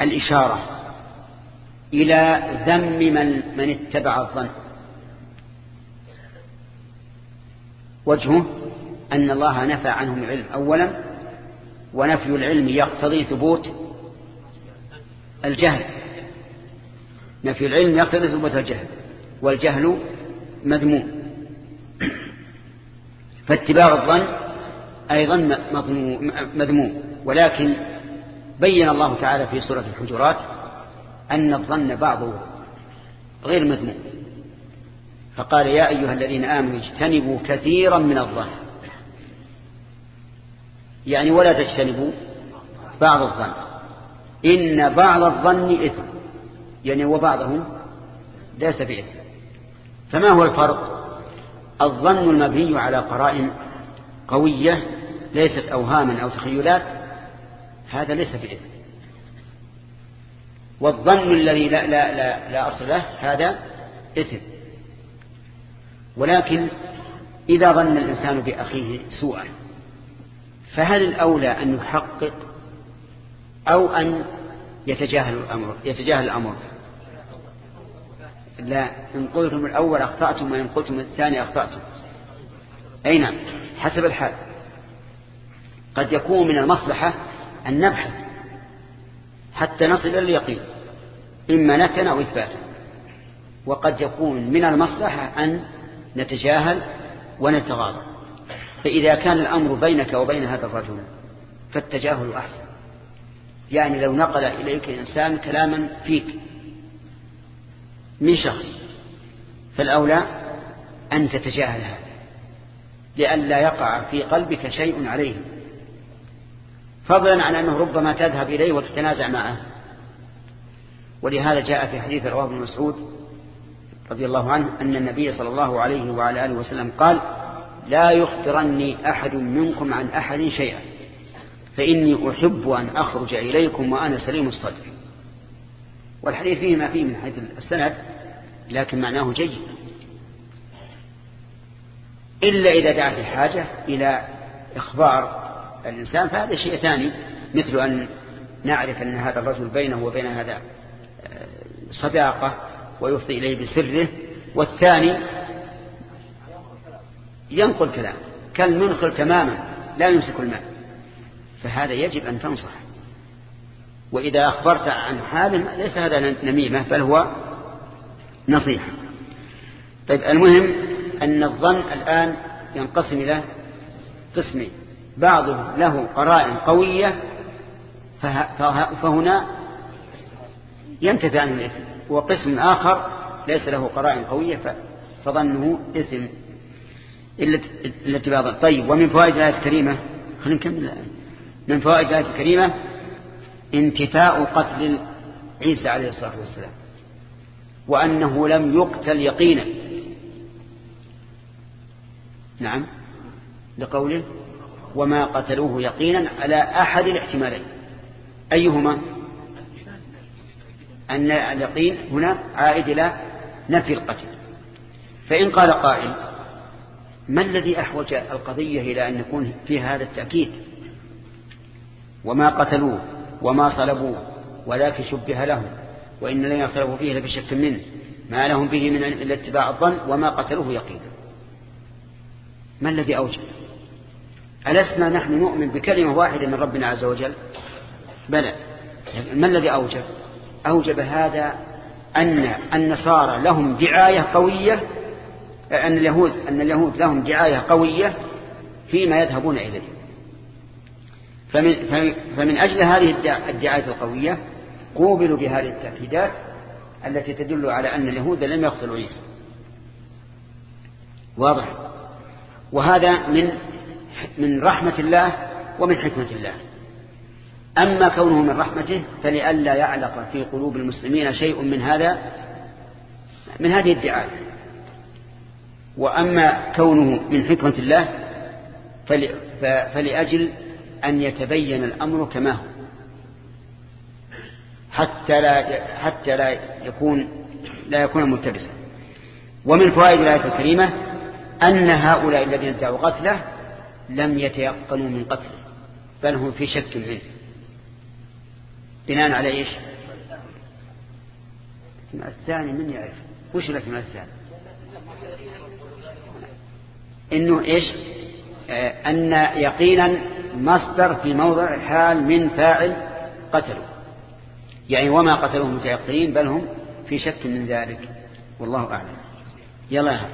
الإشارة إلى ذم من, من اتبع الظن. وجهه أن الله نفى عنهم العلم أولا ونفي العلم يقتضي ثبوت الجهل. نفي العلم يقتضي ثبوت الجهل والجهل مذموم. فاتباع الظن أيضا مذموم. ولكن بين الله تعالى في سورة الحجرات أن الظن بعضه غير مذموم. فقال يا أيها الذين آمنوا اجتنبوا كثيرا من الظن. يعني ولا تجتنبوا بعض الظن. إن بعض الظن إثم. يعني وبعضهم ليس بإثم. فما هو الفرق؟ الظن المبني على قرائن قوية ليست أوهاما أو تخيلات هذا ليس بإثم والظن الذي لا, لا, لا, لا أصل له هذا إثم. ولكن إذا ظن الإنسان بأخيه سوءا فهل الأولى أن يحقق أو أن يتجاهل الأمر يتجاهل الأمر؟ لا إن قلتم الأول أخطأتم وإن قلتم الثاني أخطأتم. أي نعم حسب الحال. قد يكون من المصلحة أن نبحث حتى نصل إلى اليقين إما نفيا أو إثباتا. وقد يكون من المصلحة أن نتجاهل ونتغاضى. فإذا كان الأمر بينك وبين هذا الرجل فالتجاهل أحسن. يعني لو نقل إليك إنسان كلاما فيك من شخص فالأولى أن تتجاهل هذا لئلا يقع في قلبك شيء عليه فضلا عن أنه ربما تذهب إليه وتتنازع معه. ولهذا جاء في حديث رواه ابن مسعود رضي الله عنه أن النبي صلى الله عليه وعلى آله وسلم قال لا يخبرني أحد منكم عن أحد شيئا فإني أحب أن أخرج إليكم وأنا سليم الصدر. والحديث فيه ما فيه من حيث السند لكن معناه جيد. إلا إذا دعت الحاجة إلى إخبار الإنسان فهذا شيء ثاني مثل أن نعرف أن هذا الرجل بينه وبين هذا آه، صداقة ويفضي إليه بسره. والثاني ينقل كلام كالمنخل تماما لا يمسك الماء. فهذا يجب أن تنصح. وإذا أخبرت عن حال ليس هذا نميمة بل هو نصيحة. طيب المهم أن الظن الآن ينقسم إلى قسمين. بعضه له قرائن قوية فهنا ينتفع عن الإثم. وقسم آخر ليس له قرائن قوية فظنه إثم. إلا بعض طيب ومن فوائد الآية الكريمة؟ خلينا نكمل الآية من فوائد الآية الكريمة؟ انتفاء قتل عيسى عليه الصلاة والسلام وأنه لم يقتل يقينا. نعم لقوله وما قتلوه يقينا على أحد الاحتمالين. أيهما؟ أن اليقين هنا عائد إلى نفي القتل. فإن قال قائل ما الذي أحوج القضية إلى أن يكون في هذا التأكيد؟ وما قتلوه؟ وما صلبوه ولكن شبه لهم وإن لن يصلبوا فيه لبشك منه ما لهم به من إلا اتباع الظن وما قتلوه يقينا. ما الذي أوجب؟ ألسنا نحن نؤمن بكلمة واحدة من ربنا عز وجل؟ بلى. ما الذي أوجب؟ أوجب هذا أن النصارى لهم دعاية قوية أن اليهود أن اليهود لهم دعاية قوية فيما يذهبون إليه. فمن, فمن أجل هذه الدعاية القوية قوبلوا بهذه التأكيدات التي تدل على أن اليهود لم يقتلوا عيسى. واضح. وهذا من من رحمة الله ومن حكمة الله. أما كونه من رحمته فلئلا يعلق في قلوب المسلمين شيء من هذا من هذه الدعاية. وأما كونه من حكمة الله فلأجل أن يتبين الأمر كما هو. حتى لا حتى لا يكون لا يكون ملتبسا. ومن فوائد الآية الكريمة أن هؤلاء الذين ادعوا قتله لم يتيقنوا من قتله بل هم في شك منه. بناء على إيش؟ الثاني. من يعرف. وش الاحتمال الثاني إنه إيش؟ آه أن يقينا مصدر في موضع الحال من فاعل قتلوا يعني وما قتلوه متيقنين بل هم في شك من ذلك. والله أعلم. يلا الله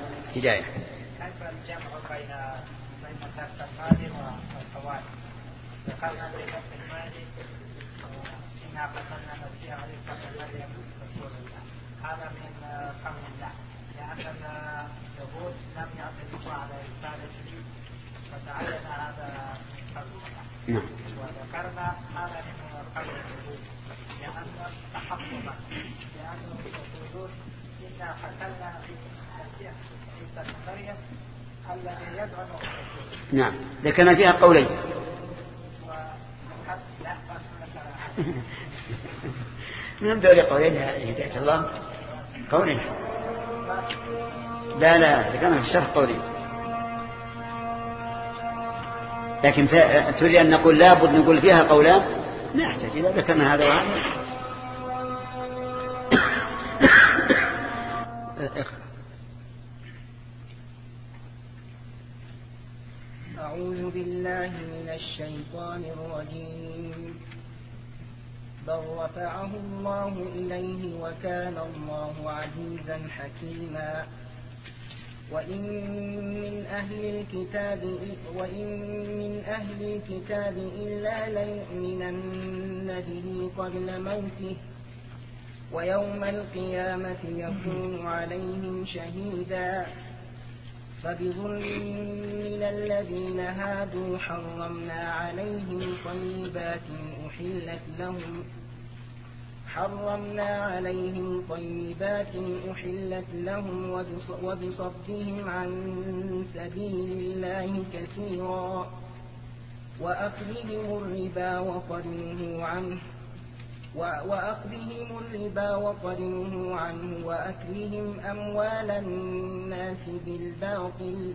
هذا من قول الله اليهود لم يعترفوا على رسالته فتعين هذا قول الله نعم. وذكرنا هذا من قول اليهود لأن تحطما لأنهم يقولون إنا مريم الذي يدعو نعم ذكرنا فيها قولين. من دول قولين هداية الله قولين. لا لا ذكرنا في الشرح قولين. لكن تريد أن نقول لابد نقول فيها قولان ما يحتاج إذا ذكرنا هذا وهذا أعوذ بالله من الشيطان الرجيم. بل رفعه الله إليه وكان الله عزيزا حكيما. وإن من أهل الكتاب وإن من أهل الكتاب إلا ليؤمنن به قبل موته ويوم القيامة يكون عليهم شهيدا فبظلم من الذين هادوا حرمنا عليهم طيبات أحلت لهم حرمنا عليهم طيبات أحلت لهم وبصدهم عن سبيل الله كثيرا. وأخذهم الربا وقد نهوا عنه وأخذهم الربا وقد نهوا عنه وأكلهم أموال الناس بالباطل.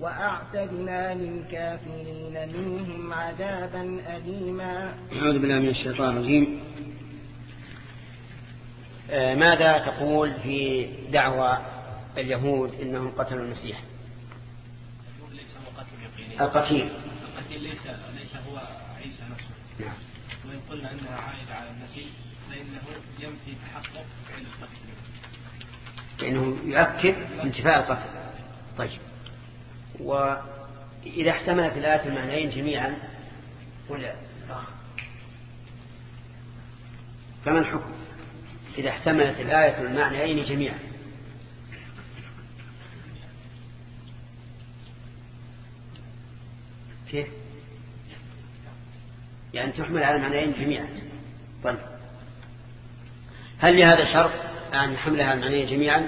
وأعتدنا للكافرين منهم عذابا أليما. أعوذ بالله من الشيطان الرجيم. ماذا تقول في دعوى اليهود إنهم قتلوا المسيح؟ القتيل. القتيل ليس ليس هو عيسى نفسه. نعم. وإن قلنا أنها عائدة على النفي فإنه ينفي تحقق فعل القتل. لأنه يؤكد انتفاء القتل. طيب. وإذا احتملت الآية المعنيين جميعا ولا فما الحكم؟ إذا احتملت الآية المعنيين جميعا؟ كيف؟ يعني تحمل على المعنيين جميعا؟ طيب. هل لهذا شرط أن حملها على المعنيين جميعا؟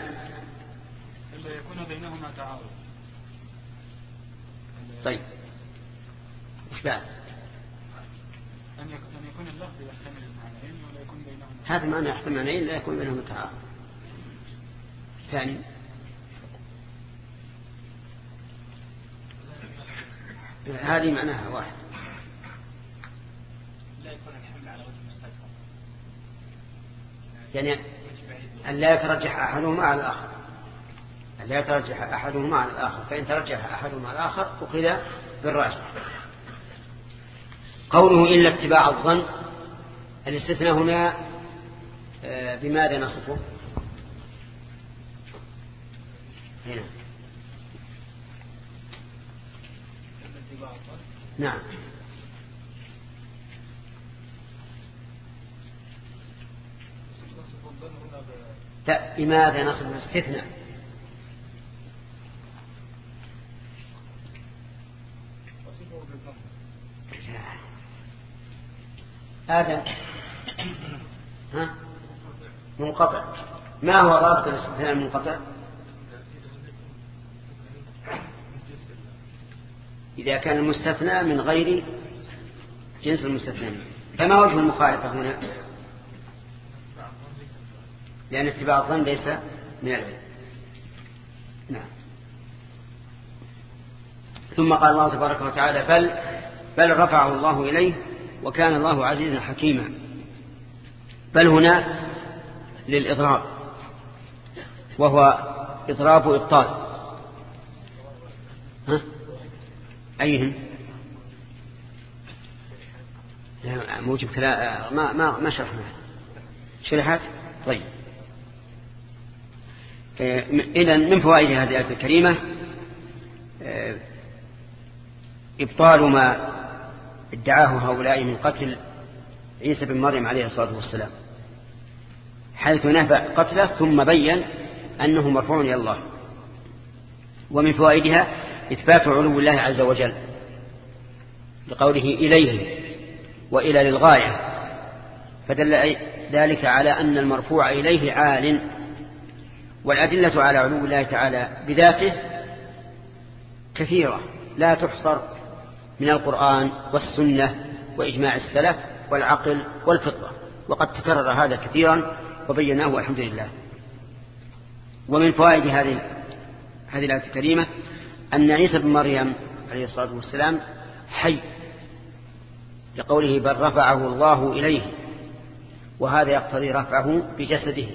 إلا يكون بينهما تعارض. طيب. وش بعد؟ أن يكون اللفظ يحتمل المعنيين ولا يكون بينهما هذا معنى المعنيين لا يكون بينهما تعارض. ثاني. هذه معناها واحد. لا يكون الحمل على وجه يعني أن لا يترجح أحدهما على الآخر. أن لا يترجح أحدهما على الآخر. فإن ترجح أحدهما على الآخر أخذ بالراجح. قوله إلا اتباع الظن الاستثناء هنا بماذا نصفه؟ هنا. نعم. بماذا نصب الاستثناء هذا. ها؟ منقطع. ما هو رابط الاستثناء المنقطع؟ إذا كان المستثنى من غير جنس المستثنى. فما وجه المخالفة هنا؟ لأن اتباع الظن ليس من العلم. نعم. ثم قال الله تبارك وتعالى بل بل رفعه الله إليه وكان الله عزيزا حكيما. بل هنا للإضراب وهو إضراب إبطال. ها؟ أيهم لا موجب كلام ما ما ما شرحنا. شرحت؟ طيب. إذا من فوائد هذه الآية الكريمة آه، إبطال ما ادعاه هؤلاء من قتل عيسى بن مريم عليه الصلاة والسلام. حيث نفى قتله ثم بين أنه مرفوع إلى الله. ومن فوائدها إثبات علو الله عز وجل بقوله إليه وإلى للغاية فدل ذلك على أن المرفوع إليه عال والأدلة على علو الله تعالى بذاته كثيرة لا تحصر من القرآن والسنة وإجماع السلف والعقل والفطرة وقد تكرر هذا كثيرا وبيناه الحمد لله. ومن فوائد هذه هذه الآية الكريمة أن عيسى بن مريم عليه الصلاة والسلام حي لقوله بل رفعه الله إليه وهذا يقتضي رفعه بجسده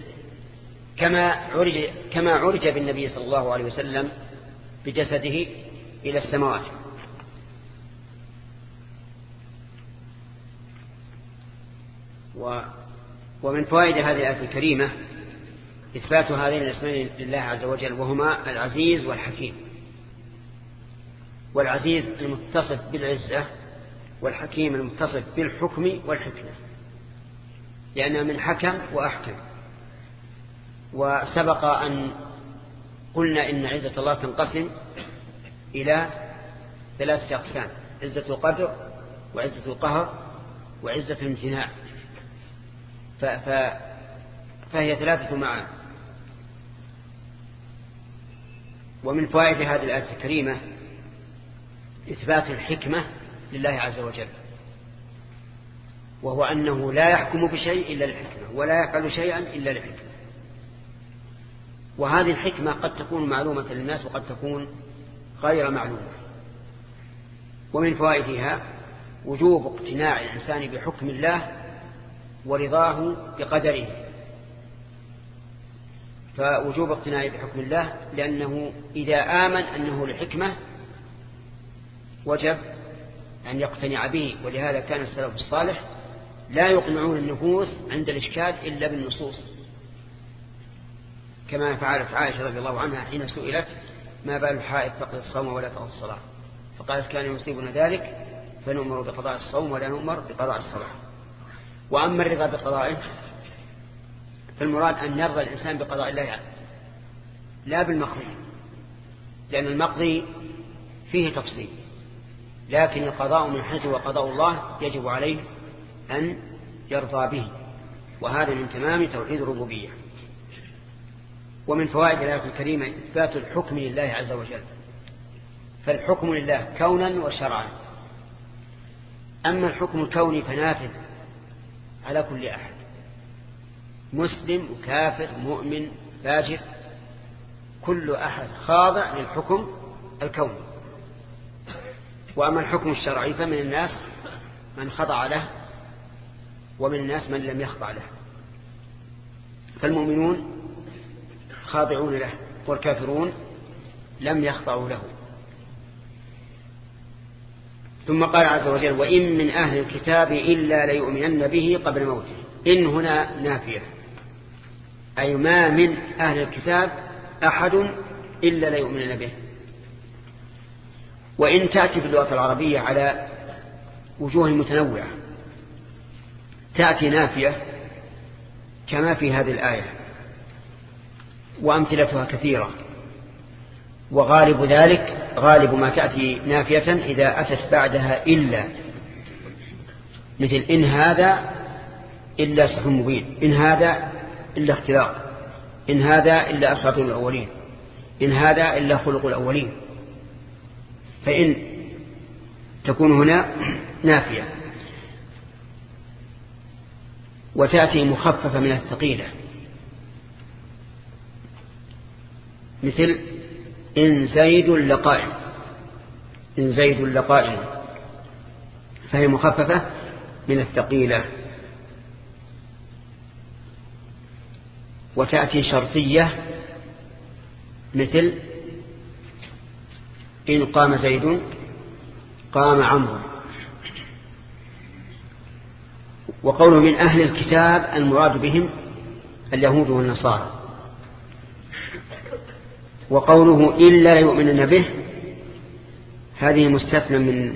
كما عرج, كما عرج بالنبي صلى الله عليه وسلم بجسده إلى السماوات. و ومن فوائد هذه الآية الكريمة إثبات هذين الاسمين لله عز وجل وهما العزيز والحكيم. والعزيز المتصف بالعزة والحكيم المتصف بالحكم والحكمة. لأنها من حكم وأحكم. وسبق أن قلنا إن عزة الله تنقسم إلى ثلاثة أقسام عزة القدر وعزة القهر وعزة الامتناع. فهي ثلاثة معاني ومن فوائد هذه الآية الكريمة إثبات الحكمة لله عز وجل وهو أنه لا يحكم بشيء إلا الحكمة ولا يفعل شيئا إلا الحكمة. وهذه الحكمة قد تكون معلومة للناس وقد تكون غير معلومة. ومن فوائدها وجوب اقتناع الإنسان بحكم الله ورضاه بقدره. فوجوب اقتناع بحكم الله لأنه إذا آمن أنه لحكمة وجب أن يقتنع به ولهذا كان السلف الصالح لا يقنعون النفوس عند الإشكال إلا بالنصوص. كما فعلت عائشة رضي الله عنها حين سئلت ما بال الحائط تقضي الصوم ولا تقضي الصلاة؟ فقالت كان يصيبنا ذلك فنؤمر بقضاء الصوم ولا نؤمر بقضاء الصلاة. وأما الرضا بقضائه فالمراد أن يرضى الإنسان بقضاء الله لا بالمقضي لأن المقضي فيه تفصيل لكن القضاء من حيث وقضاء الله يجب عليه أن يرضى به وهذا من تمام توحيد الربوبية. ومن فوائد الآية الكريمة إثبات الحكم لله عز وجل فالحكم لله كونا وشرعا. أما الحكم الكوني فنافذ على كل أحد. مسلم وكافر مؤمن فاجر كل أحد خاضع للحكم الكوني. وأما الحكم الشرعي فمن الناس من خضع له ومن الناس من لم يخضع له. فالمؤمنون خاضعون له والكافرون لم يخضعوا له. ثم قال عز وجل وإن من أهل الكتاب إلا ليؤمنن به قبل موته. إن هنا نافية. أي ما من أهل الكتاب أحد إلا ليؤمنن به. وإن تأتي في اللغة العربية على وجوه متنوعة تأتي نافية كما في هذه الآية. وأمثلتها كثيرة. وغالب ذلك غالب ما تأتي نافية إذا أتت بعدها إلا. مثل إن هذا إلا سحر مبين. إن هذا إلا اختلاق. إن هذا إلا أساطير الأولين. إن هذا إلا خلق الأولين. فإن تكون هنا نافية. وتأتي مخففة من الثقيلة. مثل إن زيد لقائم إن زيد لقائم فهي مخففة من الثقيلة. وتأتي شرطية مثل إن قام زيد قام عمرو. وقوله من أهل الكتاب المراد بهم اليهود والنصارى. وقوله إلا يؤمنن به هذه مستثنى من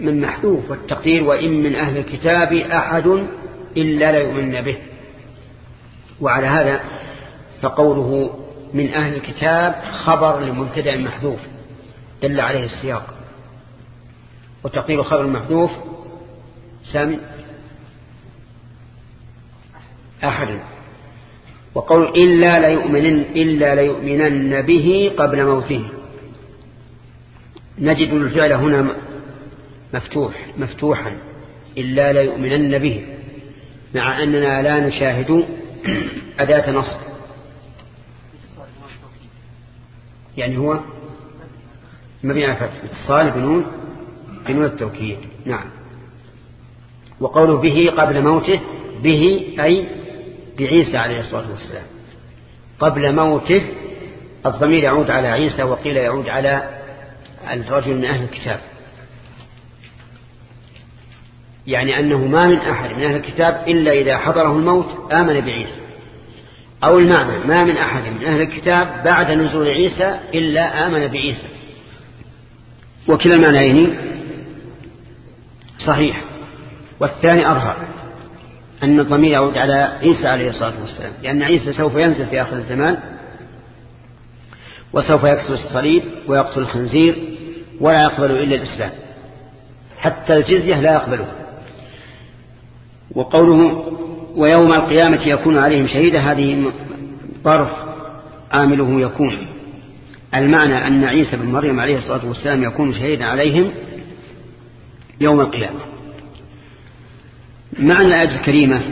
من محذوف والتقدير وإن من أهل الكتاب أحد إلا لا يؤمن به. وعلى هذا فقوله من أهل الكتاب خبر لمبتدأ محذوف دل عليه السياق. وتقدير خبر المحذوف سامي؟ أحد. وقول إلا ليؤمنن, إلا ليؤمنن به قبل موته. نجد الفعل هنا مفتوح مفتوحا. إلا ليؤمنن به. مع أننا لا نشاهد أداة نصب. يعني هو مبني على فتح. اتصال بنون بنون التوكيد. نعم. وقوله به قبل موته به أي بعيسى عليه الصلاة والسلام. قبل موته الضمير يعود على عيسى وقيل يعود على الرجل من أهل الكتاب. يعني أنه ما من أحد من أهل الكتاب إلا إذا حضره الموت آمن بعيسى. أو المعنى ما من أحد من أهل الكتاب بعد نزول عيسى إلا آمن بعيسى. وكلا المعنيين صحيح. والثاني أظهر. أن الضمير يعود على عيسى عليه الصلاة والسلام لأن عيسى سوف ينزل في آخر الزمان وسوف يكسر الصليب ويقتل الخنزير ولا يقبل إلا الإسلام حتى الجزية لا يقبله وقوله ويوم القيامة يكون عليهم شهيدا هذه طرف عامله يكون. المعنى أن عيسى بن مريم عليه الصلاة والسلام يكون شهيدا عليهم يوم القيامة. معنى الآية الكريمة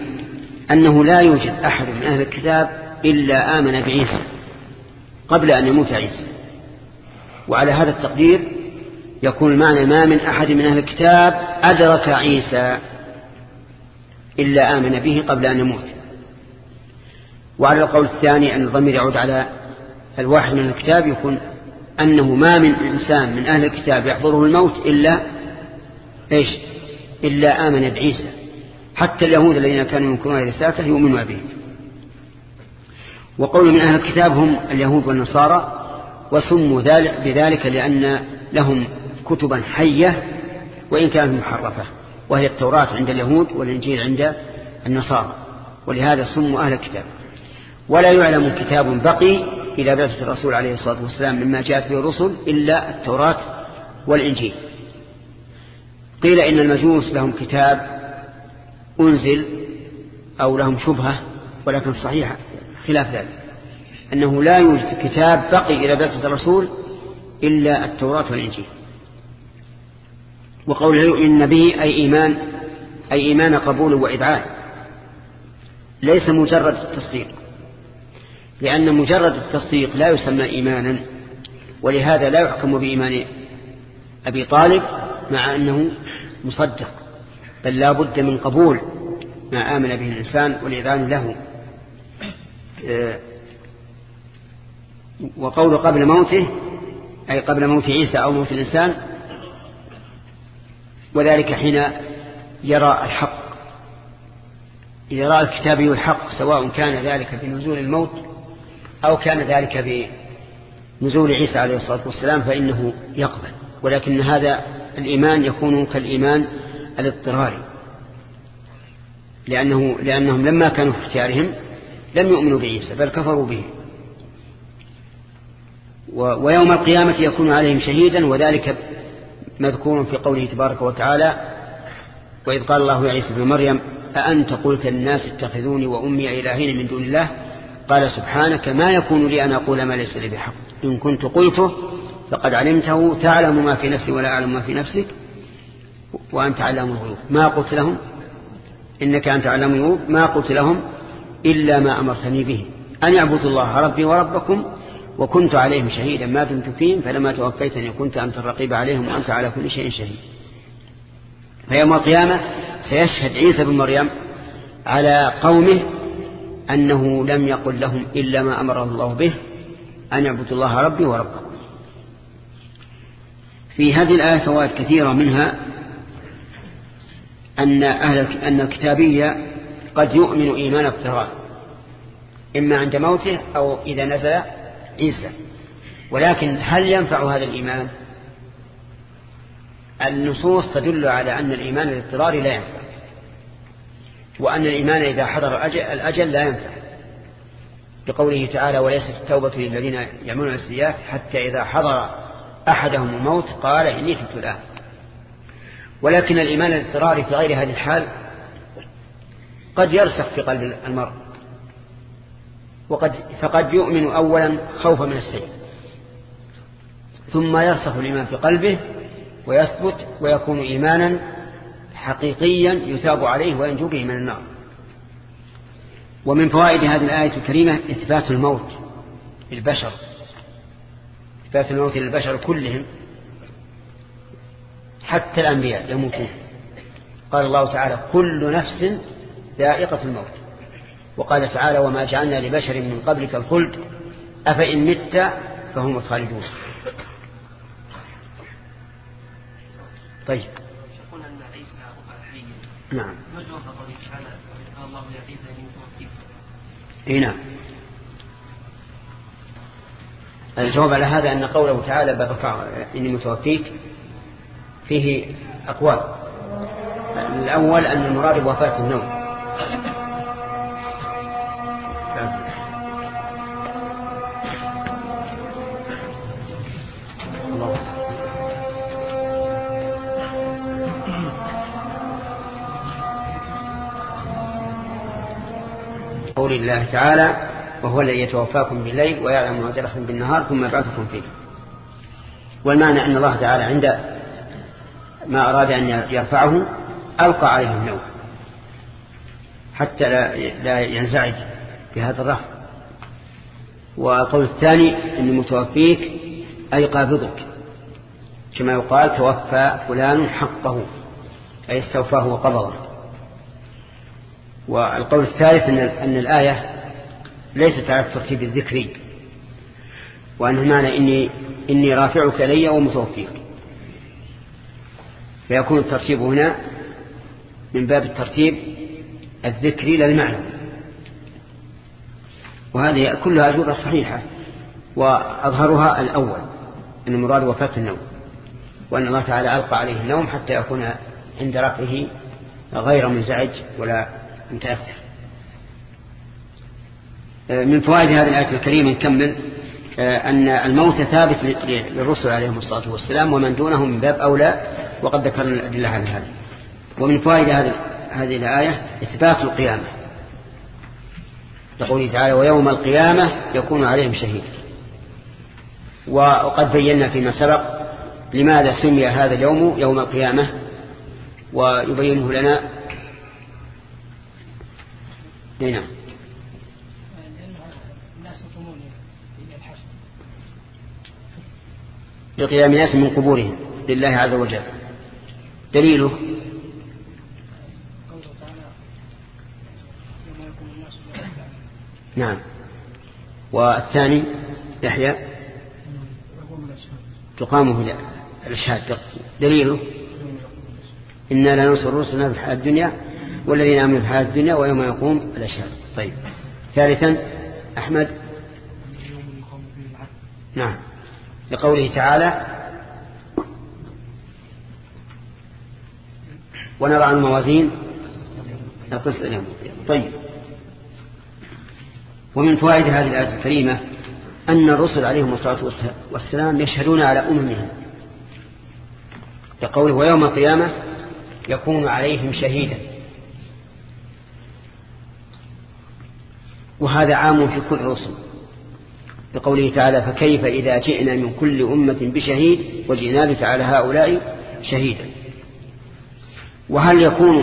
أنه لا يوجد أحد من أهل الكتاب إلا آمن بعيسى قبل أن يموت عيسى. وعلى هذا التقدير يكون المعنى ما من أحد من أهل الكتاب أدرك عيسى إلا آمن به قبل أن يموت. وعلى القول الثاني أن الضمير يعود على الواحد من الكتاب يكون أنه ما من إنسان من أهل الكتاب يحضره الموت إلا إيش؟ إلا آمن بعيسى. حتى اليهود الذين كانوا ينكرون رسالته يؤمنون به. وقول من أهل الكتاب هم اليهود والنصارى وسموا ذلك بذلك لأن لهم كتبا حية وإن كانت محرفة وهي التوراة عند اليهود والإنجيل عند النصارى. ولهذا سموا أهل الكتاب. ولا يعلم كتاب بقي إلى بعثة الرسول عليه الصلاة والسلام مما جاءت به الرسل إلا التوراة والإنجيل. قيل إن المجوس لهم كتاب أنزل أو لهم شبهة ولكن صحيح خلاف ذلك. أنه لا يوجد كتاب بقي إلى بعثة الرسول إلا التوراة والإنجيل. وقوله يؤمن به أي إيمان أي إيمان قبول وإدعاء. ليس مجرد التصديق. لأن مجرد التصديق لا يسمى إيمانا ولهذا لا يحكم بإيمان أبي طالب مع أنه مصدق. بل لا بد من قبول ما آمن به الإنسان والإذان له. آه، وقول قبل موته أي قبل موت عيسى أو موت الإنسان وذلك حين يرى الحق. إذا رأى الكتابي الحق سواء كان ذلك بنزول الموت أو كان ذلك بنزول عيسى عليه الصلاة والسلام فإنه يقبل. ولكن هذا الإيمان يكون كالإيمان الاضطراري لأنه لأنهم لما كانوا في اختيارهم لم يؤمنوا بعيسى بل كفروا به. ويوم القيامة يكون عليهم شهيدا وذلك مذكور في قوله تبارك وتعالى وإذ قال الله عيسى بن مريم أأنت قلت للناس اتخذوني وأمي إلهين من دون الله؟ قال سبحانك ما يكون لي أن أقول ما ليس لي بحق. إن كنت قلته فقد علمته تعلم ما في نفسي ولا أعلم ما في نفسك. وأنت علام الغيوب ما قلت لهم؟ إنك أنت علام الغيوب ما قلت لهم؟ إلا ما أمرتني به. أن يعبدوا الله ربي وربكم وكنت عليهم شهيدا. ما دمت فيهم فلما توفيتني كنت أنت الرقيب عليهم وأنت على كل شيء شهيد. فيوم القيامة سيشهد عيسى بن مريم على قومه أنه لم يقل لهم إلا ما أمره الله به أن يعبدوا الله ربي وربكم. في هذه الآية فوائد كثيرة منها أن, أهل أن الكتابية قد يؤمن إيمان اضطرار إما عند موته أو إذا نزل عيسى. ولكن هل ينفع هذا الإيمان؟ النصوص تدل على أن الإيمان الاضطراري لا ينفع وأن الإيمان إذا حضر الأجل لا ينفع. بقوله تعالى وليست التوبة للذين يعملون السيئات حتى إذا حضر أحدهم الموت قال إني تبت الآن. ولكن الإيمان الاضطراري في غير هذه الحال قد يرسخ في قلب المرء وقد فقد يؤمن أولا خوفا من السيء ثم يرسخ الإيمان في قلبه ويثبت ويكون إيمانا حقيقيا يثاب عليه وينجو به من النار. ومن فوائد هذه الآية الكريمة إثبات الموت للبشر إثبات الموت للبشر كلهم حتى الأنبياء يموتون. قال الله تعالى كل نفس ذائقة الموت. وقال تعالى وما جعلنا لبشر من قبلك الخلد أفإن مت فهم الخالدون طيب. أن عيسى حي نعم. الله يا عيسى نعم. الجواب على هذا أن قوله تعالى إني متوفيك فيه أقوال. الأول أن المراد بوفاة النوم. قول الله تعالى وهو الذي يتوفاكم بالليل ويعلم ما جرحتم بالنهار ثم يبعثكم فيه. والمعنى أن الله تعالى عند ما أراد أن يرفعه ألقى عليه النوم. حتى لا, ينزعج بهذا الرفع والقول الثاني أن متوفيك أي قابضك كما يقال توفى فلان حقه أي استوفاه وقبضه. والقول الثالث أن, أن الآية ليست على الترتيب الذكري. وأنه معنى إني, إني رافعك لي ومتوفيك. فيكون الترتيب هنا من باب الترتيب الذكري للمعنى وهذه كلها أجوبة صحيحة وأظهرها الأول أن المراد وفاة النوم وأن الله تعالى ألقى عليه النوم حتى يكون عند رفعه غير منزعج ولا متأثر من فوائد هذه الآية الكريمة نكمل. أن الموت ثابت للرسل عليهم الصلاة والسلام ومن دونهم من باب أولى وقد ذكرنا الأدلة على هذا. ومن فوائد هذه الآية إثبات القيامة. لقوله تعالى ويوم القيامة يكون عليهم شهيد. وقد بينا فيما سبق لماذا سمي هذا اليوم يوم القيامة ويبينه لنا. هنا لقيام ناس من قبورهم لله عز وجل. دليله نعم. والثاني يحيى تقامه الأشهاد دليله إنا لننصر رسلنا في الحياة الدنيا والذين آمنوا في الحياة الدنيا ويوم يقوم الأشهاد. طيب. ثالثا أحمد. نعم. لقوله تعالى ونضع الموازين القسط طيب. ومن فوائد هذه الآية الكريمة أن الرسل عليهم الصلاة والسلام يشهدون على أممهم. لقوله ويوم القيامة يكون عليهم شهيدا. وهذا عام في كل رسل. بقوله تعالى فكيف إذا جئنا من كل أمة بشهيد وجئنا بك على هؤلاء شهيدا. وهل يكون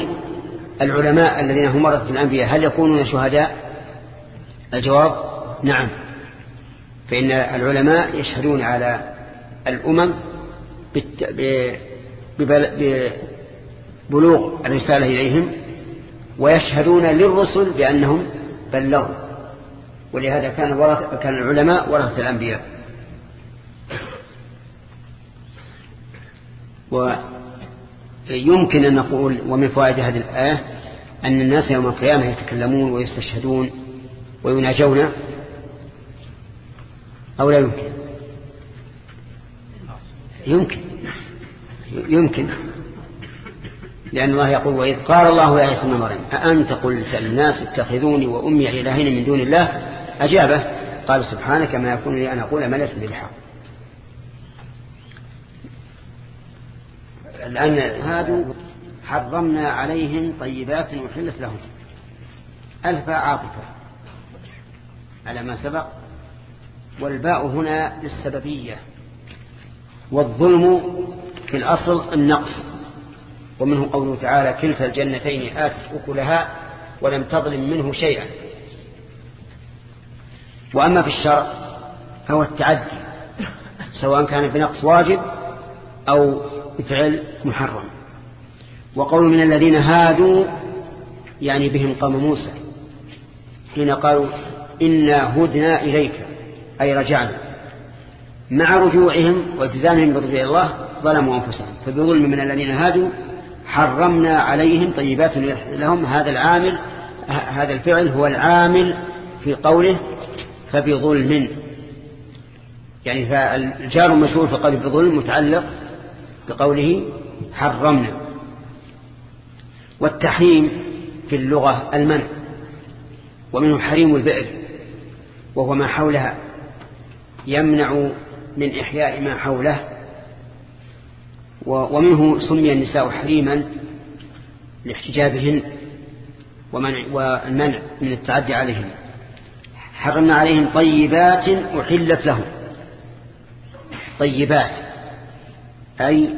العلماء الذين هم مرض الأنبياء هل يكونون شهداء؟ الجواب نعم. فإن العلماء يشهدون على الأمم ببلوغ الرسالة إليهم ويشهدون للرسل بأنهم بلغوا. ولهذا كان كان العلماء ورثة الأنبياء. ويمكن أن نقول ومن فوائد هذه الآية أن الناس يوم القيامة يتكلمون ويستشهدون ويناجون أو لا يمكن؟ يمكن. يمكن. لأن الله يقول وإذ قال الله يا عيسى بن مريم أأنت قلت للناس اتخذوني وأمي إلهين من دون الله؟ أجابه قال سبحانك ما يكون لي أن أقول ما ليس بالحق. الآن هادوا حرمنا عليهم طيبات وحلت لهم. ألف عاطفة. على ما سبق والباء هنا للسببية. والظلم في الأصل النقص. ومنه قوله تعالى كلتا الجنتين آتت أكلها ولم تظلم منه شيئا. وأما في الشرع فهو التعدي سواء كان بنقص واجب أو بفعل محرم. وقول من الذين هادوا يعني بهم قام موسى حين قالوا إنا هدنا إليك أي رجعنا مع رجوعهم وإلتزامهم برجوع الله ظلموا أنفسهم. فبظلم من الذين هادوا حرمنا عليهم طيبات لهم. هذا العامل هذا الفعل هو العامل في قوله فبظلم. يعني فالجار المشهور في قوله بظلم متعلق بقوله حرمنا. والتحريم في اللغة المنع ومنه حريم البئر وهو ما حولها يمنع من إحياء ما حوله ومنه سمي النساء حريما لاحتجابهن ومنع والمنع من التعدي عليهم حرمنا عليهم طيبات أحلت لهم. طيبات أي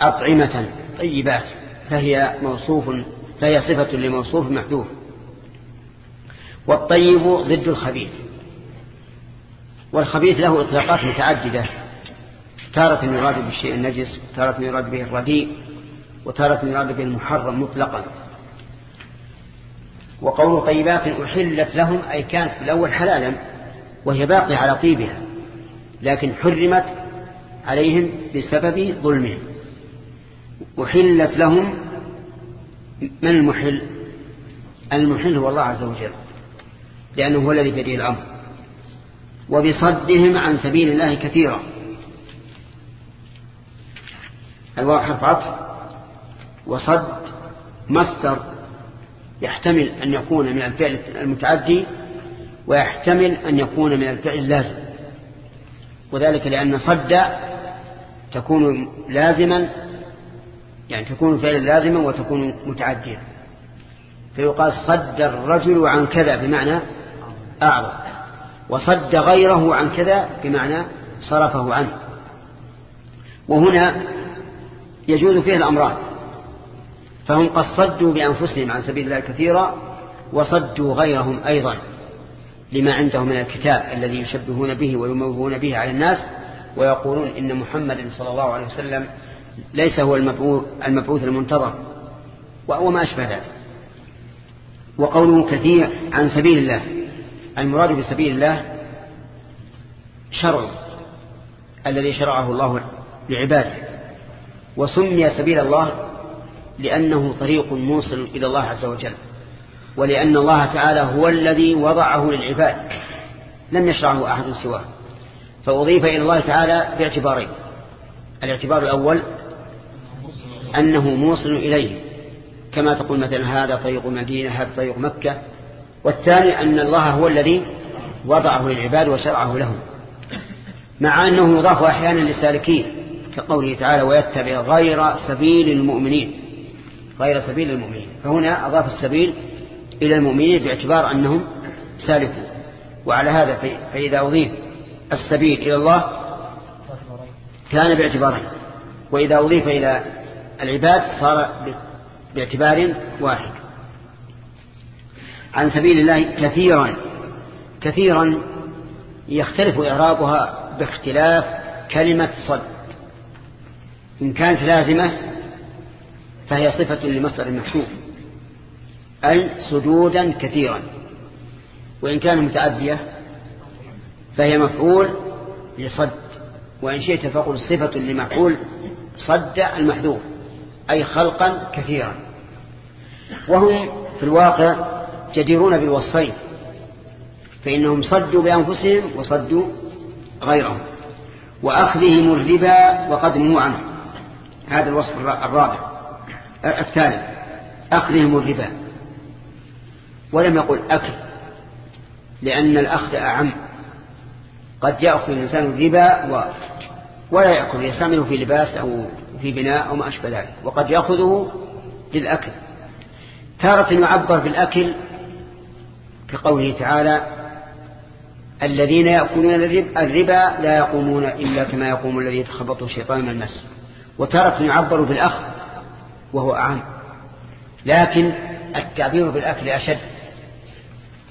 أطعمة طيبات فهي موصوف فهي صفة لموصوف محذوف. والطيب ضد الخبيث. والخبيث له إطلاقات متعددة. تارة يراد بالشيء النجس وتارة يراد به الرديء وتارة يراد به المحرم مطلقا. وقول طيبات أحلت لهم أي كانت في الأول حلالا وهي باقية على طيبها لكن حرمت عليهم بسبب ظلمهم. أحلت لهم من المحل؟ المحل هو الله عز وجل لأنه هو الذي بيده الأمر. وبصدهم عن سبيل الله كثيرا. الواو حرف عطف وصد مصدر يحتمل أن يكون من الفعل المتعدي ويحتمل أن يكون من الفعل اللازم. وذلك لأن صد تكون لازما يعني تكون فعلا لازما وتكون متعديا. فيقال صد الرجل عن كذا بمعنى أعرض وصد غيره عن كذا بمعنى صرفه عنه. وهنا يجوز فيه الأمران. فهم قد صدوا بأنفسهم عن سبيل الله كثيرا وصدوا غيرهم أيضا لما عندهم من الكتاب الذي يشبهون به ويموهون به على الناس ويقولون إن محمد صلى الله عليه وسلم ليس هو المبعوث المنتظر وما أشبه ذلك. وقوله كثير عن سبيل الله المراد بسبيل الله شرع الذي شرعه الله لعباده وسمي سبيل الله لأنه طريق موصل إلى الله عز وجل ولأن الله تعالى هو الذي وضعه للعباد لم يشرعه أحد سواه. فأضيف إلى الله تعالى باعتبارين الاعتبار الأول أنه موصل إليه كما تقول مثلا هذا طريق المدينة هذا طريق مكة والثاني أن الله هو الذي وضعه للعباد وشرعه لهم. مع أنه يضاف أحيانا للسالكين كقوله تعالى ويتبع غير سبيل المؤمنين غير سبيل المؤمنين فهنا أضاف السبيل إلى المؤمنين باعتبار أنهم سالكون وعلى هذا فإذا أضيف السبيل إلى الله كان باعتبارين. وإذا أضيف إلى العباد صار باعتبار واحد. عن سبيل الله كثيرا كثيرا يختلف إعرابها باختلاف كلمة صد. إن كانت لازمة فهي صفة لمصدر محشوف أي سجودا كثيرا. وإن كانت متعدية فهي مفعول لصد وإن شئت فقل صفة لمفعول صد المحذوف أي خلقا كثيرا. وهم في الواقع جديرون بالوصفين فإنهم صدوا بأنفسهم وصدوا غيرهم وأخذهم الربا وقد نهوا عنه. هذا الوصف الرابع. الثالث أخذهم الربا. ولم يقل أكل لأن الأخذ أعم. قد يأخذ الإنسان الربا و ولا يأكل يستعمله في لباس أو في بناء أو ما أشبه ذلك. وقد يأخذه للأكل. تارة يعبر بالأكل كقوله تعالى الذين يأكلون الربا لا يقومون إلا كما يقوم الذي يتخبطه الشيطان من المس. وتارة يعبر بالأخذ وهو أعم. لكن التعبير بالأكل أشد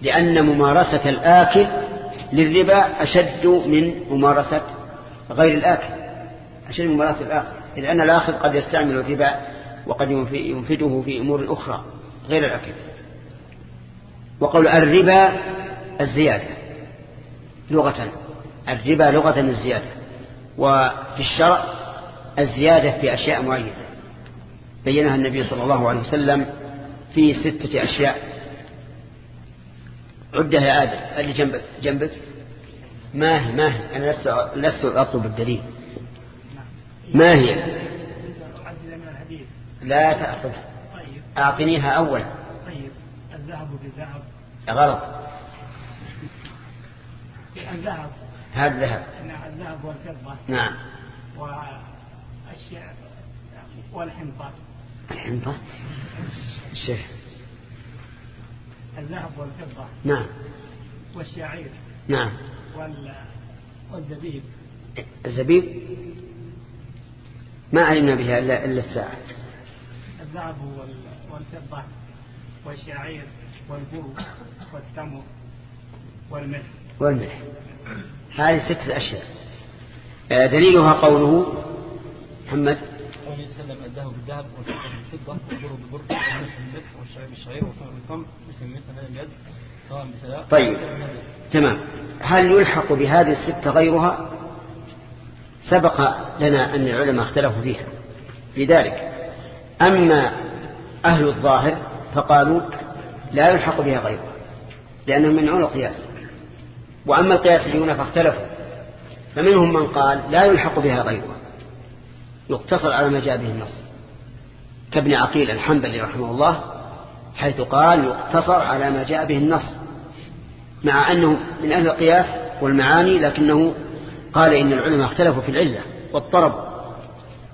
لأن ممارسة الآكل للربا أشد من ممارسة غير الآكل أشد من ممارسة الآكل إذ أن الآخذ قد يستعمل الربا وقد ينفده في أمور أخرى غير الأكل. وقول الربا الزيادة لغة الربا لغة الزيادة وفي الشرع الزيادة في أشياء معينة. بينها النبي صلى الله عليه وسلم في ستة أشياء. عدها يا آدم. اللي جنبك. جنبك. ما هي؟ ما هي؟ أنا لست, لست أطلب الدليل. ما هي؟ لا تأخذها. أعطنيها أولا طيب الذهب بذهب غلط. الذهب هذا ذهب الذهب. والفضة نعم. والحنطة. الحنطة الشيخ. الذهب والفضة. نعم. والشعير. نعم. والزبيب. الزبيب؟ ما علمنا بها إلا, إلا الساعة. الذهب والفضة. والشعير. والبر والتمر. والملح. والملح. هذه ستة أشياء. آه، دليلها قوله محمد قوله يسلم الذهب بالذهب والفضة بالفضة والبر بالبر والملح بالملح والشعير بالشعير والتمر بالتمر مثل مثل اليد طيب. تمام. هل يلحق بهذه الستة غيرها؟ سبق لنا أن العلماء اختلفوا فيها. في ذلك أما أهل الظاهر فقالوا لا يلحق بها غيره لأنهم منعون القياس. وأما القياسيون فاختلفوا. فمنهم من قال لا يلحق بها غيره يقتصر على ما جاء به النص. كابن عقيل الحنبلي رحمه الله حيث قال يقتصر على ما جاء به النص مع أنه من أهل القياس والمعاني لكنه قال إن العلماء اختلفوا في العلة والطرب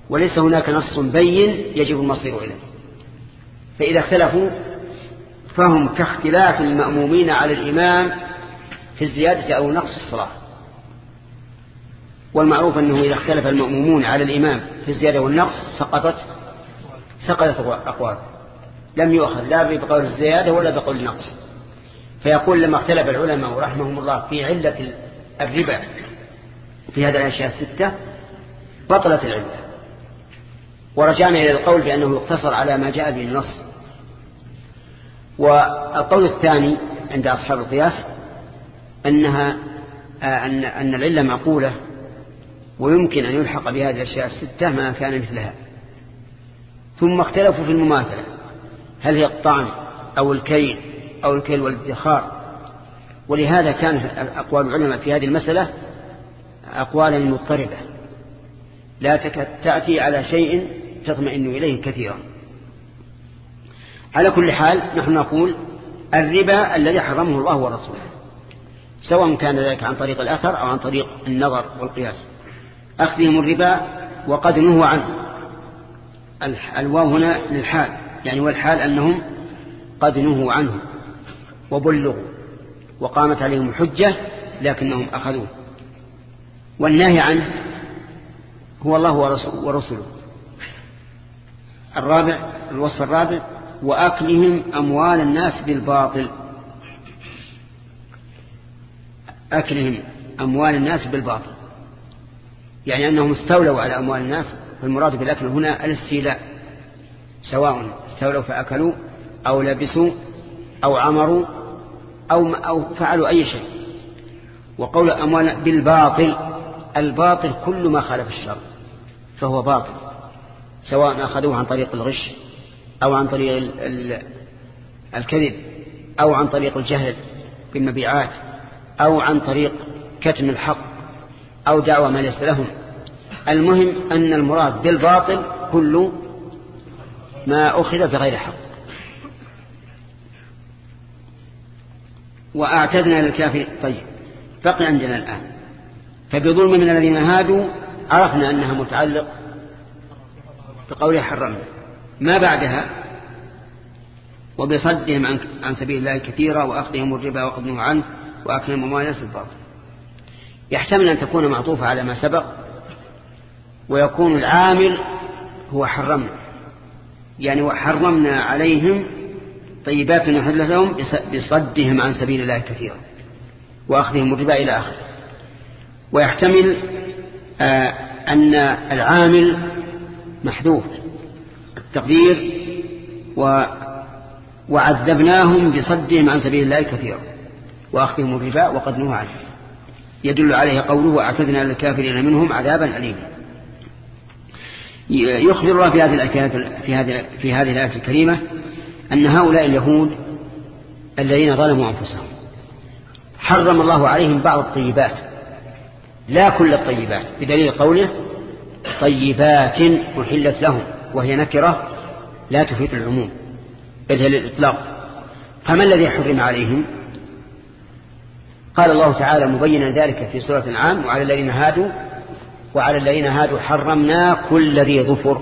وليس هناك نص بين يجب المصير إليه. فإذا اختلفوا فهم كاختلاف المأمومين على الإمام في الزيادة أو نقص الصلاة. والمعروف أنه إذا اختلف المأمومون على الإمام في الزيادة والنقص سقطت سقطت أقوال. لم يؤخذ لا بقول الزيادة ولا بقول النقص. فيقول لما اختلف العلماء رحمهم الله في علة الربا في هذه الأشياء الستة بطلت العلة. ورجعنا إلى القول بأنه يقتصر على ما جاء به النص. والقول الثاني عند أصحاب القياس أنها أن, أن العلة معقولة. ويمكن أن يلحق بهذه الأشياء الستة ما كان مثلها. ثم اختلفوا في المماثلة. هل هي الطعن أو الكيل أو الكيل والادخار؟ ولهذا كانت أقوال العلماء في هذه المسألة أقوالا مضطربة. لا تأتي على شيء تطمئن إليه كثيرا. على كل حال نحن نقول الربا الذي حرمه الله ورسوله سواء كان ذلك عن طريق الأثر أو عن طريق النظر والقياس. أخذهم الربا وقد نهوا عنه. الواو هنا للحال يعني والحال أنهم قد نهوا عنه وبلغوا وقامت عليهم حجة لكنهم أخذوه. والنهي عنه هو الله ورسوله الرابع الوصف الرابع وأكلهم أموال الناس بالباطل. أكلهم أموال الناس بالباطل. يعني أنهم استولوا على أموال الناس فالمراد بالأكل هنا الاستيلاء سواء استولوا فأكلوا أو لبسوا أو عمروا أو, أو فعلوا أي شيء. وقول أموال بالباطل الباطل كل ما خالف الشر فهو باطل سواء أخذوه عن طريق الغش أو عن طريق الكذب أو عن طريق الجهل بالمبيعات أو عن طريق كتم الحق أو دعوة ما ليس لهم. المهم أن المراد بالباطل كل ما أخذ بغير حق. وأعتدنا للكافر طيب بقي عندنا الآن. فبظلم من الذين هادوا عرفنا أنها متعلق بقوله حرمنا. ما بعدها؟ وبصدهم عن, سبيل الله كثيرا وأخذهم الربا وأخذهم عنه وأكلهم أموال الناس الباطل يحتمل أن تكون معطوفة على ما سبق ويكون العامل هو حرمنا. يعني وحرمنا عليهم طيبات نحل لهم بصدهم عن سبيل الله كثيرا وأخذهم الربا إلى آخر ويحتمل آه أن العامل محذوف. التقدير و وعذبناهم بصدهم عن سبيل الله كثيرا وأخذهم الربا وقد نهوا عنه. يدل عليه قوله واعتدنا للكافرين منهم عذابا أليما. يخبر الله في هذه الآيات في هذه في هذه الآية الكريمة أن هؤلاء اليهود الذين ظلموا أنفسهم. حرم الله عليهم بعض الطيبات لا كل الطيبات بدليل قوله طيبات أحلت لهم وهي نكرة لا تفيد العموم بل هي للإطلاق. فما الذي حرم عليهم؟ قال الله تعالى مبينا ذلك في سورة العام وعلى الذين هادوا وعلى الذين هادوا حرمنا كل ذي ظفر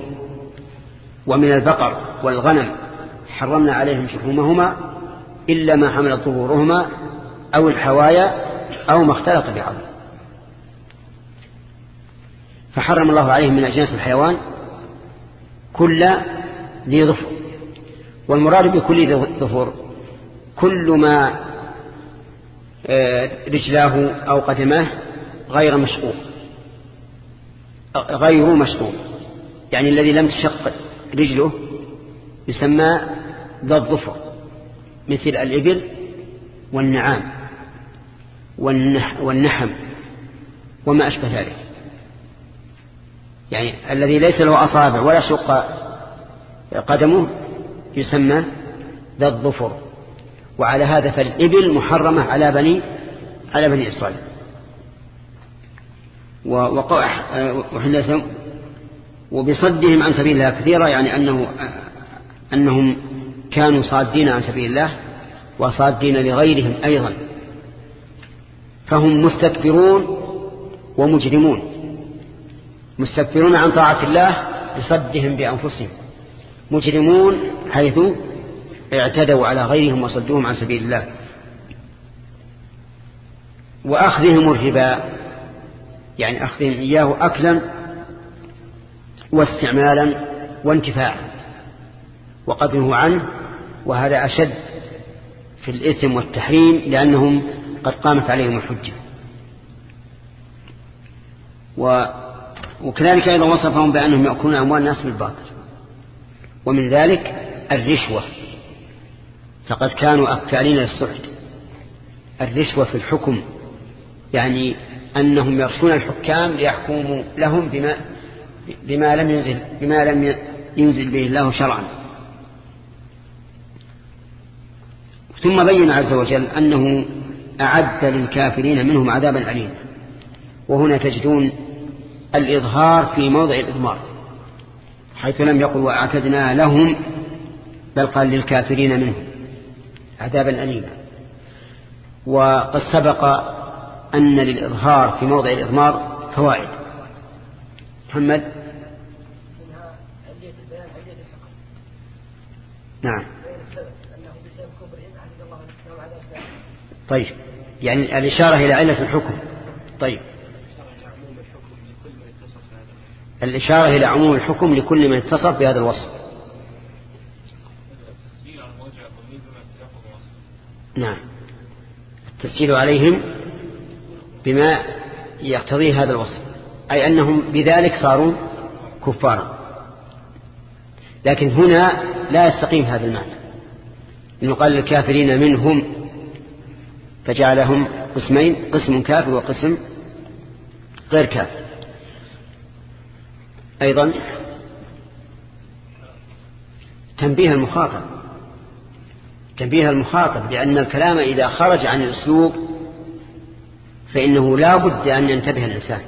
ومن البقر والغنم حرمنا عليهم شحومهما إلا ما حملت ظهورهما أو الحوايا أو ما اختلط بعض. فحرم الله عليهم من أجناس الحيوان كل ذي ظفر والمراد بكل ذي ظفر كل ما رجلاه أو قدماه غير مشقوق. غير مشقوق. يعني الذي لم تشق رجله يسمى ذا الظفر مثل الإبل والنعام والنحم وما أشبه ذلك. يعني الذي ليس له أصابع ولا شق قدمه يسمى ذا الظفر. وعلى هذا فالإبل محرمة على بني على بني إسرائيل. وحلتهم وبصدهم عن سبيل الله كثيرا يعني أنه أنهم كانوا صادين عن سبيل الله وصادين لغيرهم أيضا. فهم مستكبرون ومجرمون. مستكبرون عن طاعة الله بصدهم بأنفسهم. مجرمون حيث اعتدوا على غيرهم وصدوهم عن سبيل الله. وأخذهم الربا يعني أخذهم إياه أكلا واستعمالا وانتفاعا وقدره عنه وهذا أشد في الإثم والتحريم لأنهم قد قامت عليهم الحجة. و وكذلك أيضا وصفهم بأنهم يأكلون أموال الناس بالباطل. ومن ذلك الرشوة. فقد كانوا أكالين للسحت الرشوة في الحكم يعني أنهم يرشون الحكام ليحكموا لهم بما, بما لم ينزل بما لم ينزل به الله شرعا. ثم بين عز وجل أنه أعد للكافرين منهم عذابا أليما. وهنا تجدون الإظهار في موضع الإضمار حيث لم يقل وأعتدنا لهم بل قال للكافرين منهم. عذابا أليما. وقد سبق أن للإظهار في موضع الإضمار فوائد. محمد؟ نعم. طيب يعني الإشارة إلى علة الحكم. طيب. الإشارة إلى عموم الحكم لكل من اتصف بهذا الوصف. نعم. التسجيل عليهم بما يقتضيه هذا الوصف. أي أنهم بذلك صاروا كفارا. لكن هنا لا يستقيم هذا المعنى. إنه قال للكافرين منهم فجعلهم قسمين قسم كافر وقسم غير كافر. أيضا تنبيه المخاطب. تنبيه المخاطب لأن الكلام إذا خرج عن الأسلوب فإنه لا بد أن ينتبه الإنسان.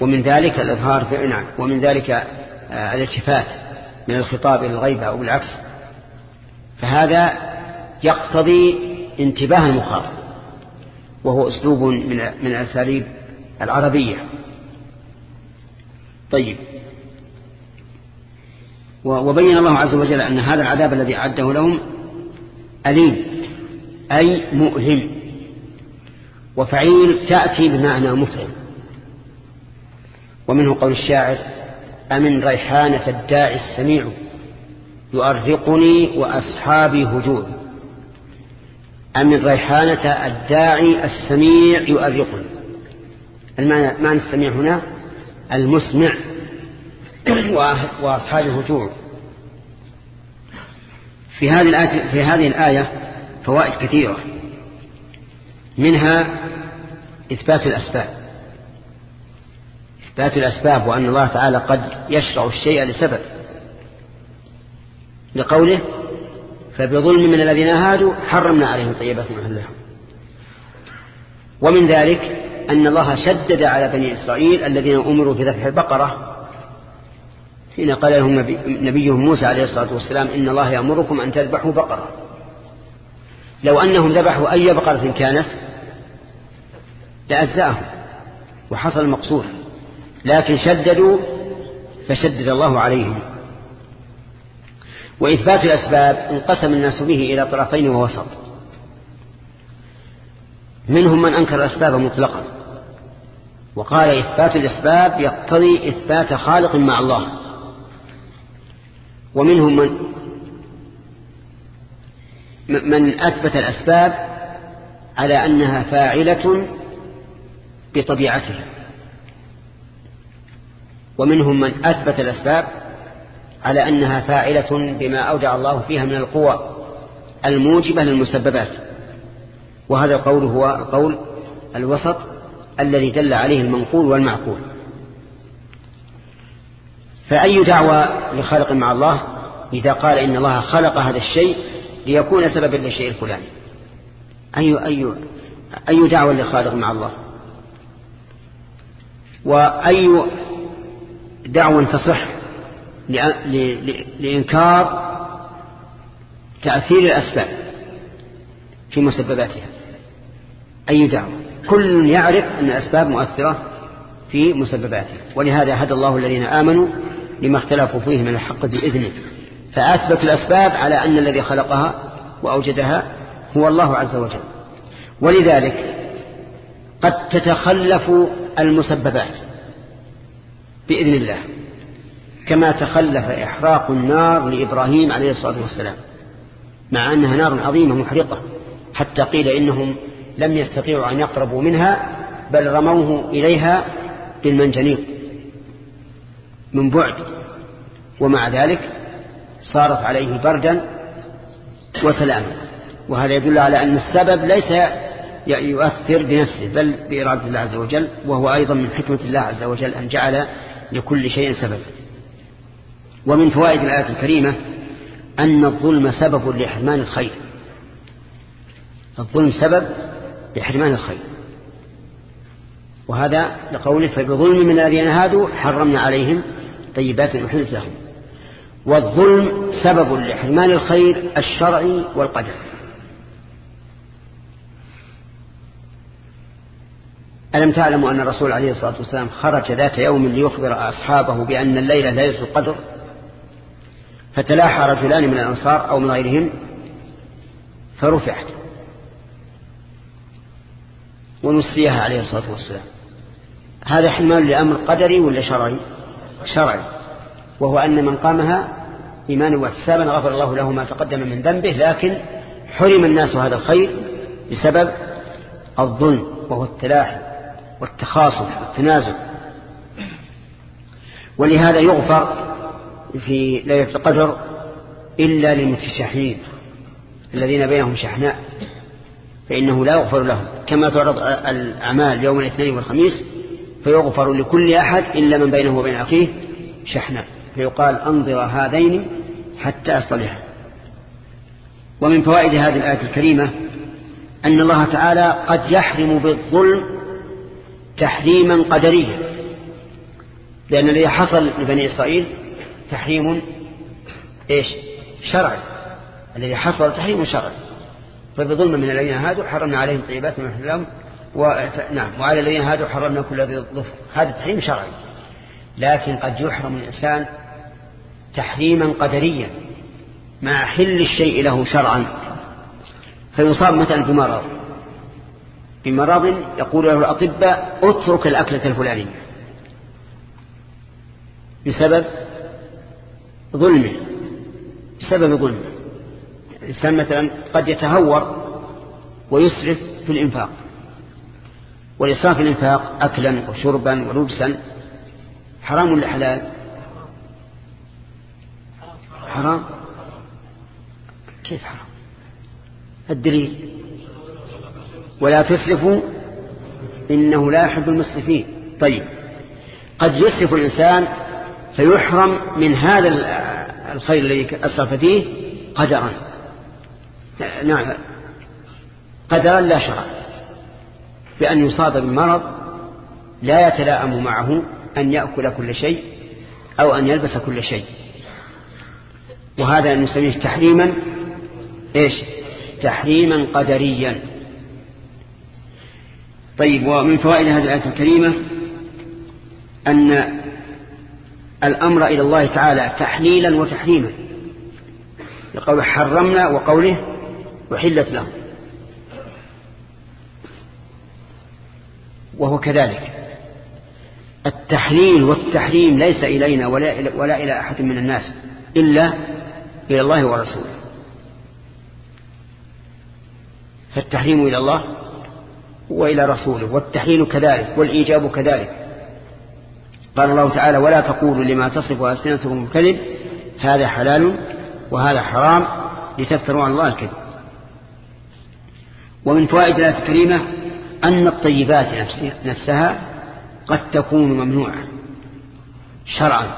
ومن ذلك الإظهار نعم ومن ذلك آه، الالتفات من الخطاب إلى الغيبة أو بالعكس. فهذا يقتضي انتباه المخاطب وهو أسلوب من من الأساليب العربية. طيب. وبين الله عز وجل أن هذا العذاب الذي أعده لهم أليم أي مؤلم. وفعيل تأتي بمعنى مفعل. ومنه قول الشاعر أمن ريحانة الداعي السميع يؤرقني وأصحابي هجوع. أمن ريحانة الداعي السميع يؤرقني. المعنى معنى السميع هنا المسمع وأصحابه هجوع. في هذه الآية في هذه الآية فوائد كثيرة. منها إثبات الأسباب. إثبات الأسباب وأن الله تعالى قد يشرع الشيء لسبب. لقوله فبظلم من الذين هادوا حرمنا عليهم طيبات محلها ومن ذلك أن الله شدد على بني إسرائيل الذين أمروا بذبح البقرة حين قال لهم نبيهم موسى عليه الصلاة والسلام إن الله يأمركم أن تذبحوا بقرة. لو أنهم ذبحوا أي بقرة كانت لأجزاهم وحصل المقصود لكن شددوا فشدد الله عليهم. وإثبات الأسباب انقسم الناس به إلى طرفين ووسط. منهم من أنكر الأسباب مطلقا. وقال إثبات الأسباب يقتضي إثبات خالق مع الله. ومنهم من؟ من أثبت الأسباب على أنها فاعلة بطبيعتها. ومنهم من أثبت الأسباب على أنها فاعلة بما أودع الله فيها من القوى الموجبة للمسببات. وهذا القول هو القول الوسط الذي دل عليه المنقول والمعقول. فأي دعوة لخالق مع الله إذا قال إن الله خلق هذا الشيء ليكون سببا للشيء الفلاني؟ أي, أي, أي دعوة لخالق مع الله؟ وأي دعوة تصح لإنكار تأثير الأسباب في مسبباتها. أي دعوة كل يعرف أن الأسباب مؤثرة في مسبباتها. ولهذا هدى الله الذين آمنوا لما اختلفوا فيه من الحق بإذنه فأثبت الأسباب على أن الذي خلقها وأوجدها هو الله عز وجل. ولذلك قد تتخلف المسببات بإذن الله كما تخلف إحراق النار لإبراهيم عليه الصلاة والسلام مع أنها نار عظيمة محرقة حتى قيل إنهم لم يستطيعوا أن يقربوا منها بل رموه إليها بالمنجنيق. من بعد. ومع ذلك صارت عليه بردا وسلاما. وهذا يدل على أن السبب ليس يؤثر بنفسه بل بإرادة الله عز وجل وهو أيضا من حكمة الله عز وجل أن جعل لكل شيء سبب ومن فوائد الآية الكريمة أن الظلم سبب لحرمان الخير. الظلم سبب لحرمان الخير. وهذا لقوله فبظلم من الذين هادوا حرمنا عليهم طيبات أحلت لهم. والظلم سبب لحرمان الخير الشرعي والقدر. ألم تعلموا أن الرسول عليه الصلاة والسلام خرج ذات يوم ليخبر أصحابه بأن الليلة ليلة القدر؟ فتلاحى رجلان من الأنصار أو من غيرهم فرفعت. ونسيها عليه الصلاة والسلام. هذا حمال لأمر قدري ولا شرعي؟ شرعي. وهو أن من قامها إيمانا واحتسابا غفر الله له ما تقدم من ذنبه لكن حرم الناس هذا الخير بسبب الظلم وهو التلاحي والتخاصم والتنازل ولهذا يغفر في ليلة القدر إلا للمتشحنين الذين بينهم شحناء فإنه لا يغفر لهم. كما تعرض الأعمال يوم الاثنين والخميس فيغفر لكل أحد إلا من بينه وبين أخيه شحناء فيقال أنظر هذين حتى أصطلحا. ومن فوائد هذه الآية الكريمة أن الله تعالى قد يحرم بالظلم تحريما قدريا. لأن الذي حصل لبني إسرائيل تحريم إيش؟ شرعي. الذي حصل تحريم شرعي. فبظلم من الذين هادوا حرمنا عليهم طيبات من لهم و... نعم وعلى الذين هادوا حرمنا كل ذي ظفر. هذا تحريم شرعي. لكن قد يحرم الإنسان تحريما قدريا مع حل الشيء له شرعا. فيصاب مثلا بمرض. بمرض يقول له الأطباء اترك الأكلة الفلانية. بسبب ظلمه. بسبب ظلمه. الإنسان مثلا قد يتهور ويسرف في الإنفاق. والإسراف الإنفاق أكلا وشربا ولبسا حرام ولا حلال؟ حرام. كيف حرام؟ الدليل. ولا تسرفوا إنه لا يحب المسرفين. طيب. قد يسرف الإنسان فيحرم من هذا الخير الذي أسرف فيه قدرا. نعم. قدرا لا شرع بأن يصاب بالمرض لا يتلائم معه أن يأكل كل شيء أو أن يلبس كل شيء. وهذا نسميه تحريما إيش؟ تحريما قدريا. طيب ومن فوائد هذه الآية الكريمة أن الأمر إلى الله تعالى تحليلا وتحريما. لقول حرمنا وقوله وحلت له وهو كذلك. التحليل والتحريم ليس إلينا ولا إلى, ولا إلى أحد من الناس إلا إلى الله ورسوله. فالتحريم إلى الله وإلى رسوله والتحليل كذلك والإيجاب كذلك. قال الله تعالى ولا تقولوا لما تصف ألسنتكم الكذب هذا حلال وهذا حرام لتفتروا على الله الكذب. ومن فوائد الآية الكريمة أن الطيبات نفسها قد تكون ممنوعة شرعا.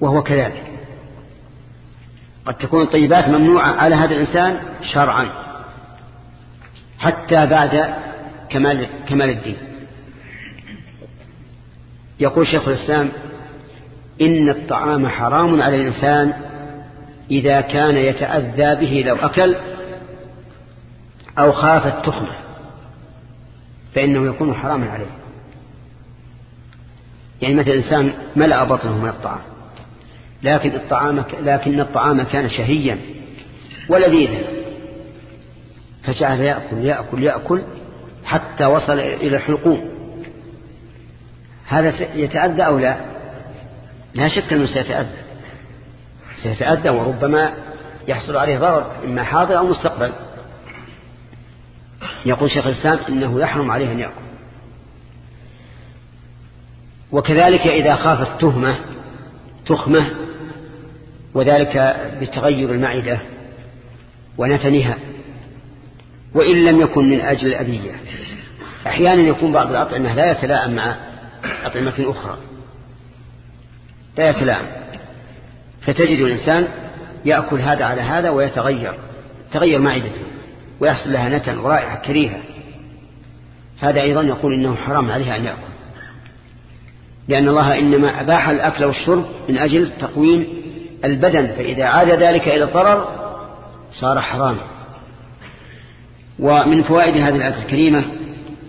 وهو كذلك. قد تكون الطيبات ممنوعة على هذا الإنسان شرعا. حتى بعد كمال, كمال الدين. يقول شيخ الإسلام إن الطعام حرام على الإنسان إذا كان يتأذى به لو أكل أو خاف التخمة فإنه يكون حراما عليه. يعني مثل إنسان ملأ بطنه من الطعام لكن الطعام لكن الطعام كان شهيا ولذيذا فجعل يأكل يأكل يأكل حتى وصل إلى الحلقوم. هذا يتأذى أو لا؟ لا شك أنه سيتأذى. سيتأذى وربما يحصل عليه ضرر إما حاضر أو مستقبل. يقول شيخ الإسلام إنه يحرم عليه أن يأكل. وكذلك إذا خاف التهمة تخمة وذلك بتغير المعدة ونتنها وإن لم يكن من أجل الأذية. أحيانا يكون بعض الأطعمة لا يتلاءم مع أطعمة أخرى. لا يتلاءم فتجد الإنسان يأكل هذا على هذا ويتغير تغير معدته. ويحصل لها نتن ورائحة كريهة. هذا أيضا يقول إنه حرام عليها أن يأكل. لأن الله إنما أباح الأكل والشرب من أجل تقويم البدن فإذا عاد ذلك إلى الضرر صار حراما. ومن فوائد هذه الآية الكريمة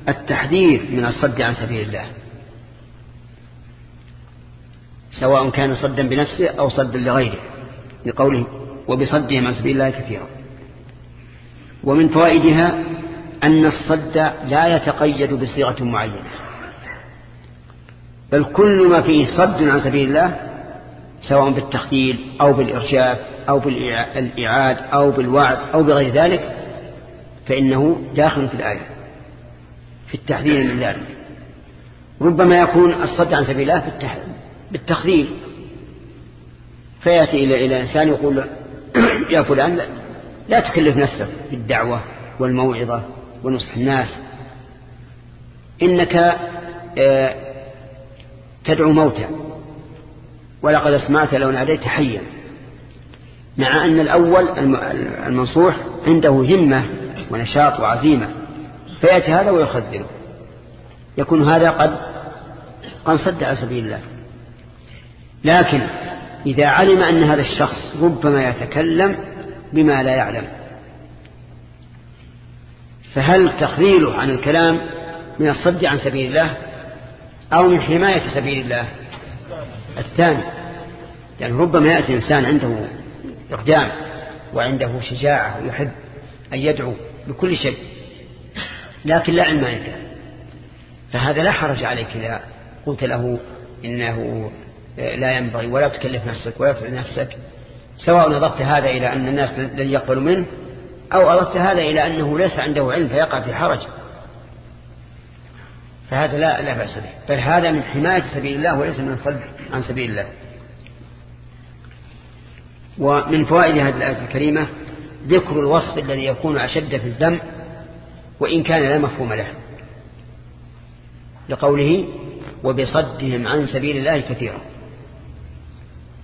التحذير من الصد عن سبيل الله. سواء كان صدا بنفسه أو صدا لغيره بقوله وبصدهم عن سبيل الله كثيرا. ومن فوائدها أن الصد لا يتقيد بصيغة معينة. بل كل ما فيه صد عن سبيل الله سواء بالتخديل أو بالإرشاد أو بالإعاد أو بالوعد أو بغير ذلك فإنه داخل في الآية في التحذير من ذلك. ربما يكون الصد عن سبيل الله بالتخذيل. فيأتي إلى إلى إنسان يقول <coughs> يا فلان لا, تكلف نفسك بالدعوة والموعظة ونصح الناس. إنك آه، تدعو موتى. ولقد اسمعت لو ناديت حيا. مع أن الأول المنصوح عنده همة ونشاط وعزيمة. فيأتي هذا ويخذله. يكون هذا قد قد صد سبيل الله. لكن إذا علم أن هذا الشخص ربما يتكلم بما لا يعلم. فهل تخذيله عن الكلام من الصد عن سبيل الله أو من حماية سبيل الله؟ الثاني يعني ربما يأتي إنسان عنده إقدام وعنده شجاعة ويحب أن يدعو بكل شيء لكن لا علم عنده فهذا لا حرج عليك إذا قلت له إنه لا ينبغي ولا تكلف نفسك ولا تتعب نفسك سواء أضفت هذا إلى أن الناس لن يقبلوا منه أو أضفت هذا إلى أنه ليس عنده علم فيقع في حرج. فهذا لا لا بأس به. بل هذا من حماية سبيل الله وليس من الصد عن سبيل الله. ومن فوائد هذه الآية الكريمة ذكر الوصف الذي يكون أشد في الذم وإن كان لا مفهوم له. لقوله وبصدهم عن سبيل الله كثيرا.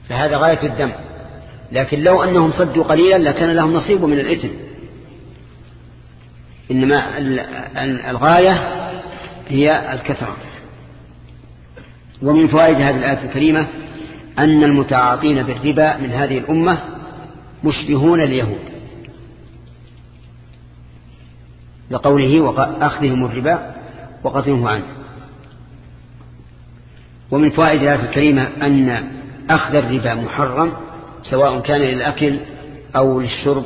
فهذا غاية الدم لكن لو أنهم صدوا قليلا لكان لهم نصيب من الإثم. إنما الغاية هي الكثرة. ومن فوائد هذه الآية الكريمة أن المتعاطين بالربا من هذه الأمة مشبهون اليهود لقوله وأخذهم الربا وقصهم عنه. ومن فوائد الآية الكريمة أن أخذ الربا محرم سواء كان للأكل أو للشرب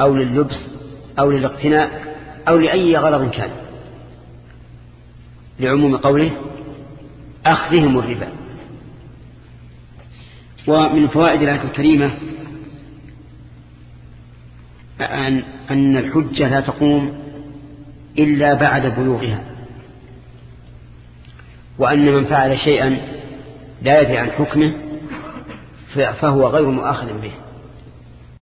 أو لللبس أو للاقتناء أو لأي غرض كان. لعموم قوله أخذهم الربا. ومن فوائد الآية الكريمة أن, أن الحجة لا تقوم إلا بعد بلوغها. وأن من فعل شيئا لا يدري عن حكمه فهو غير مؤاخذ به.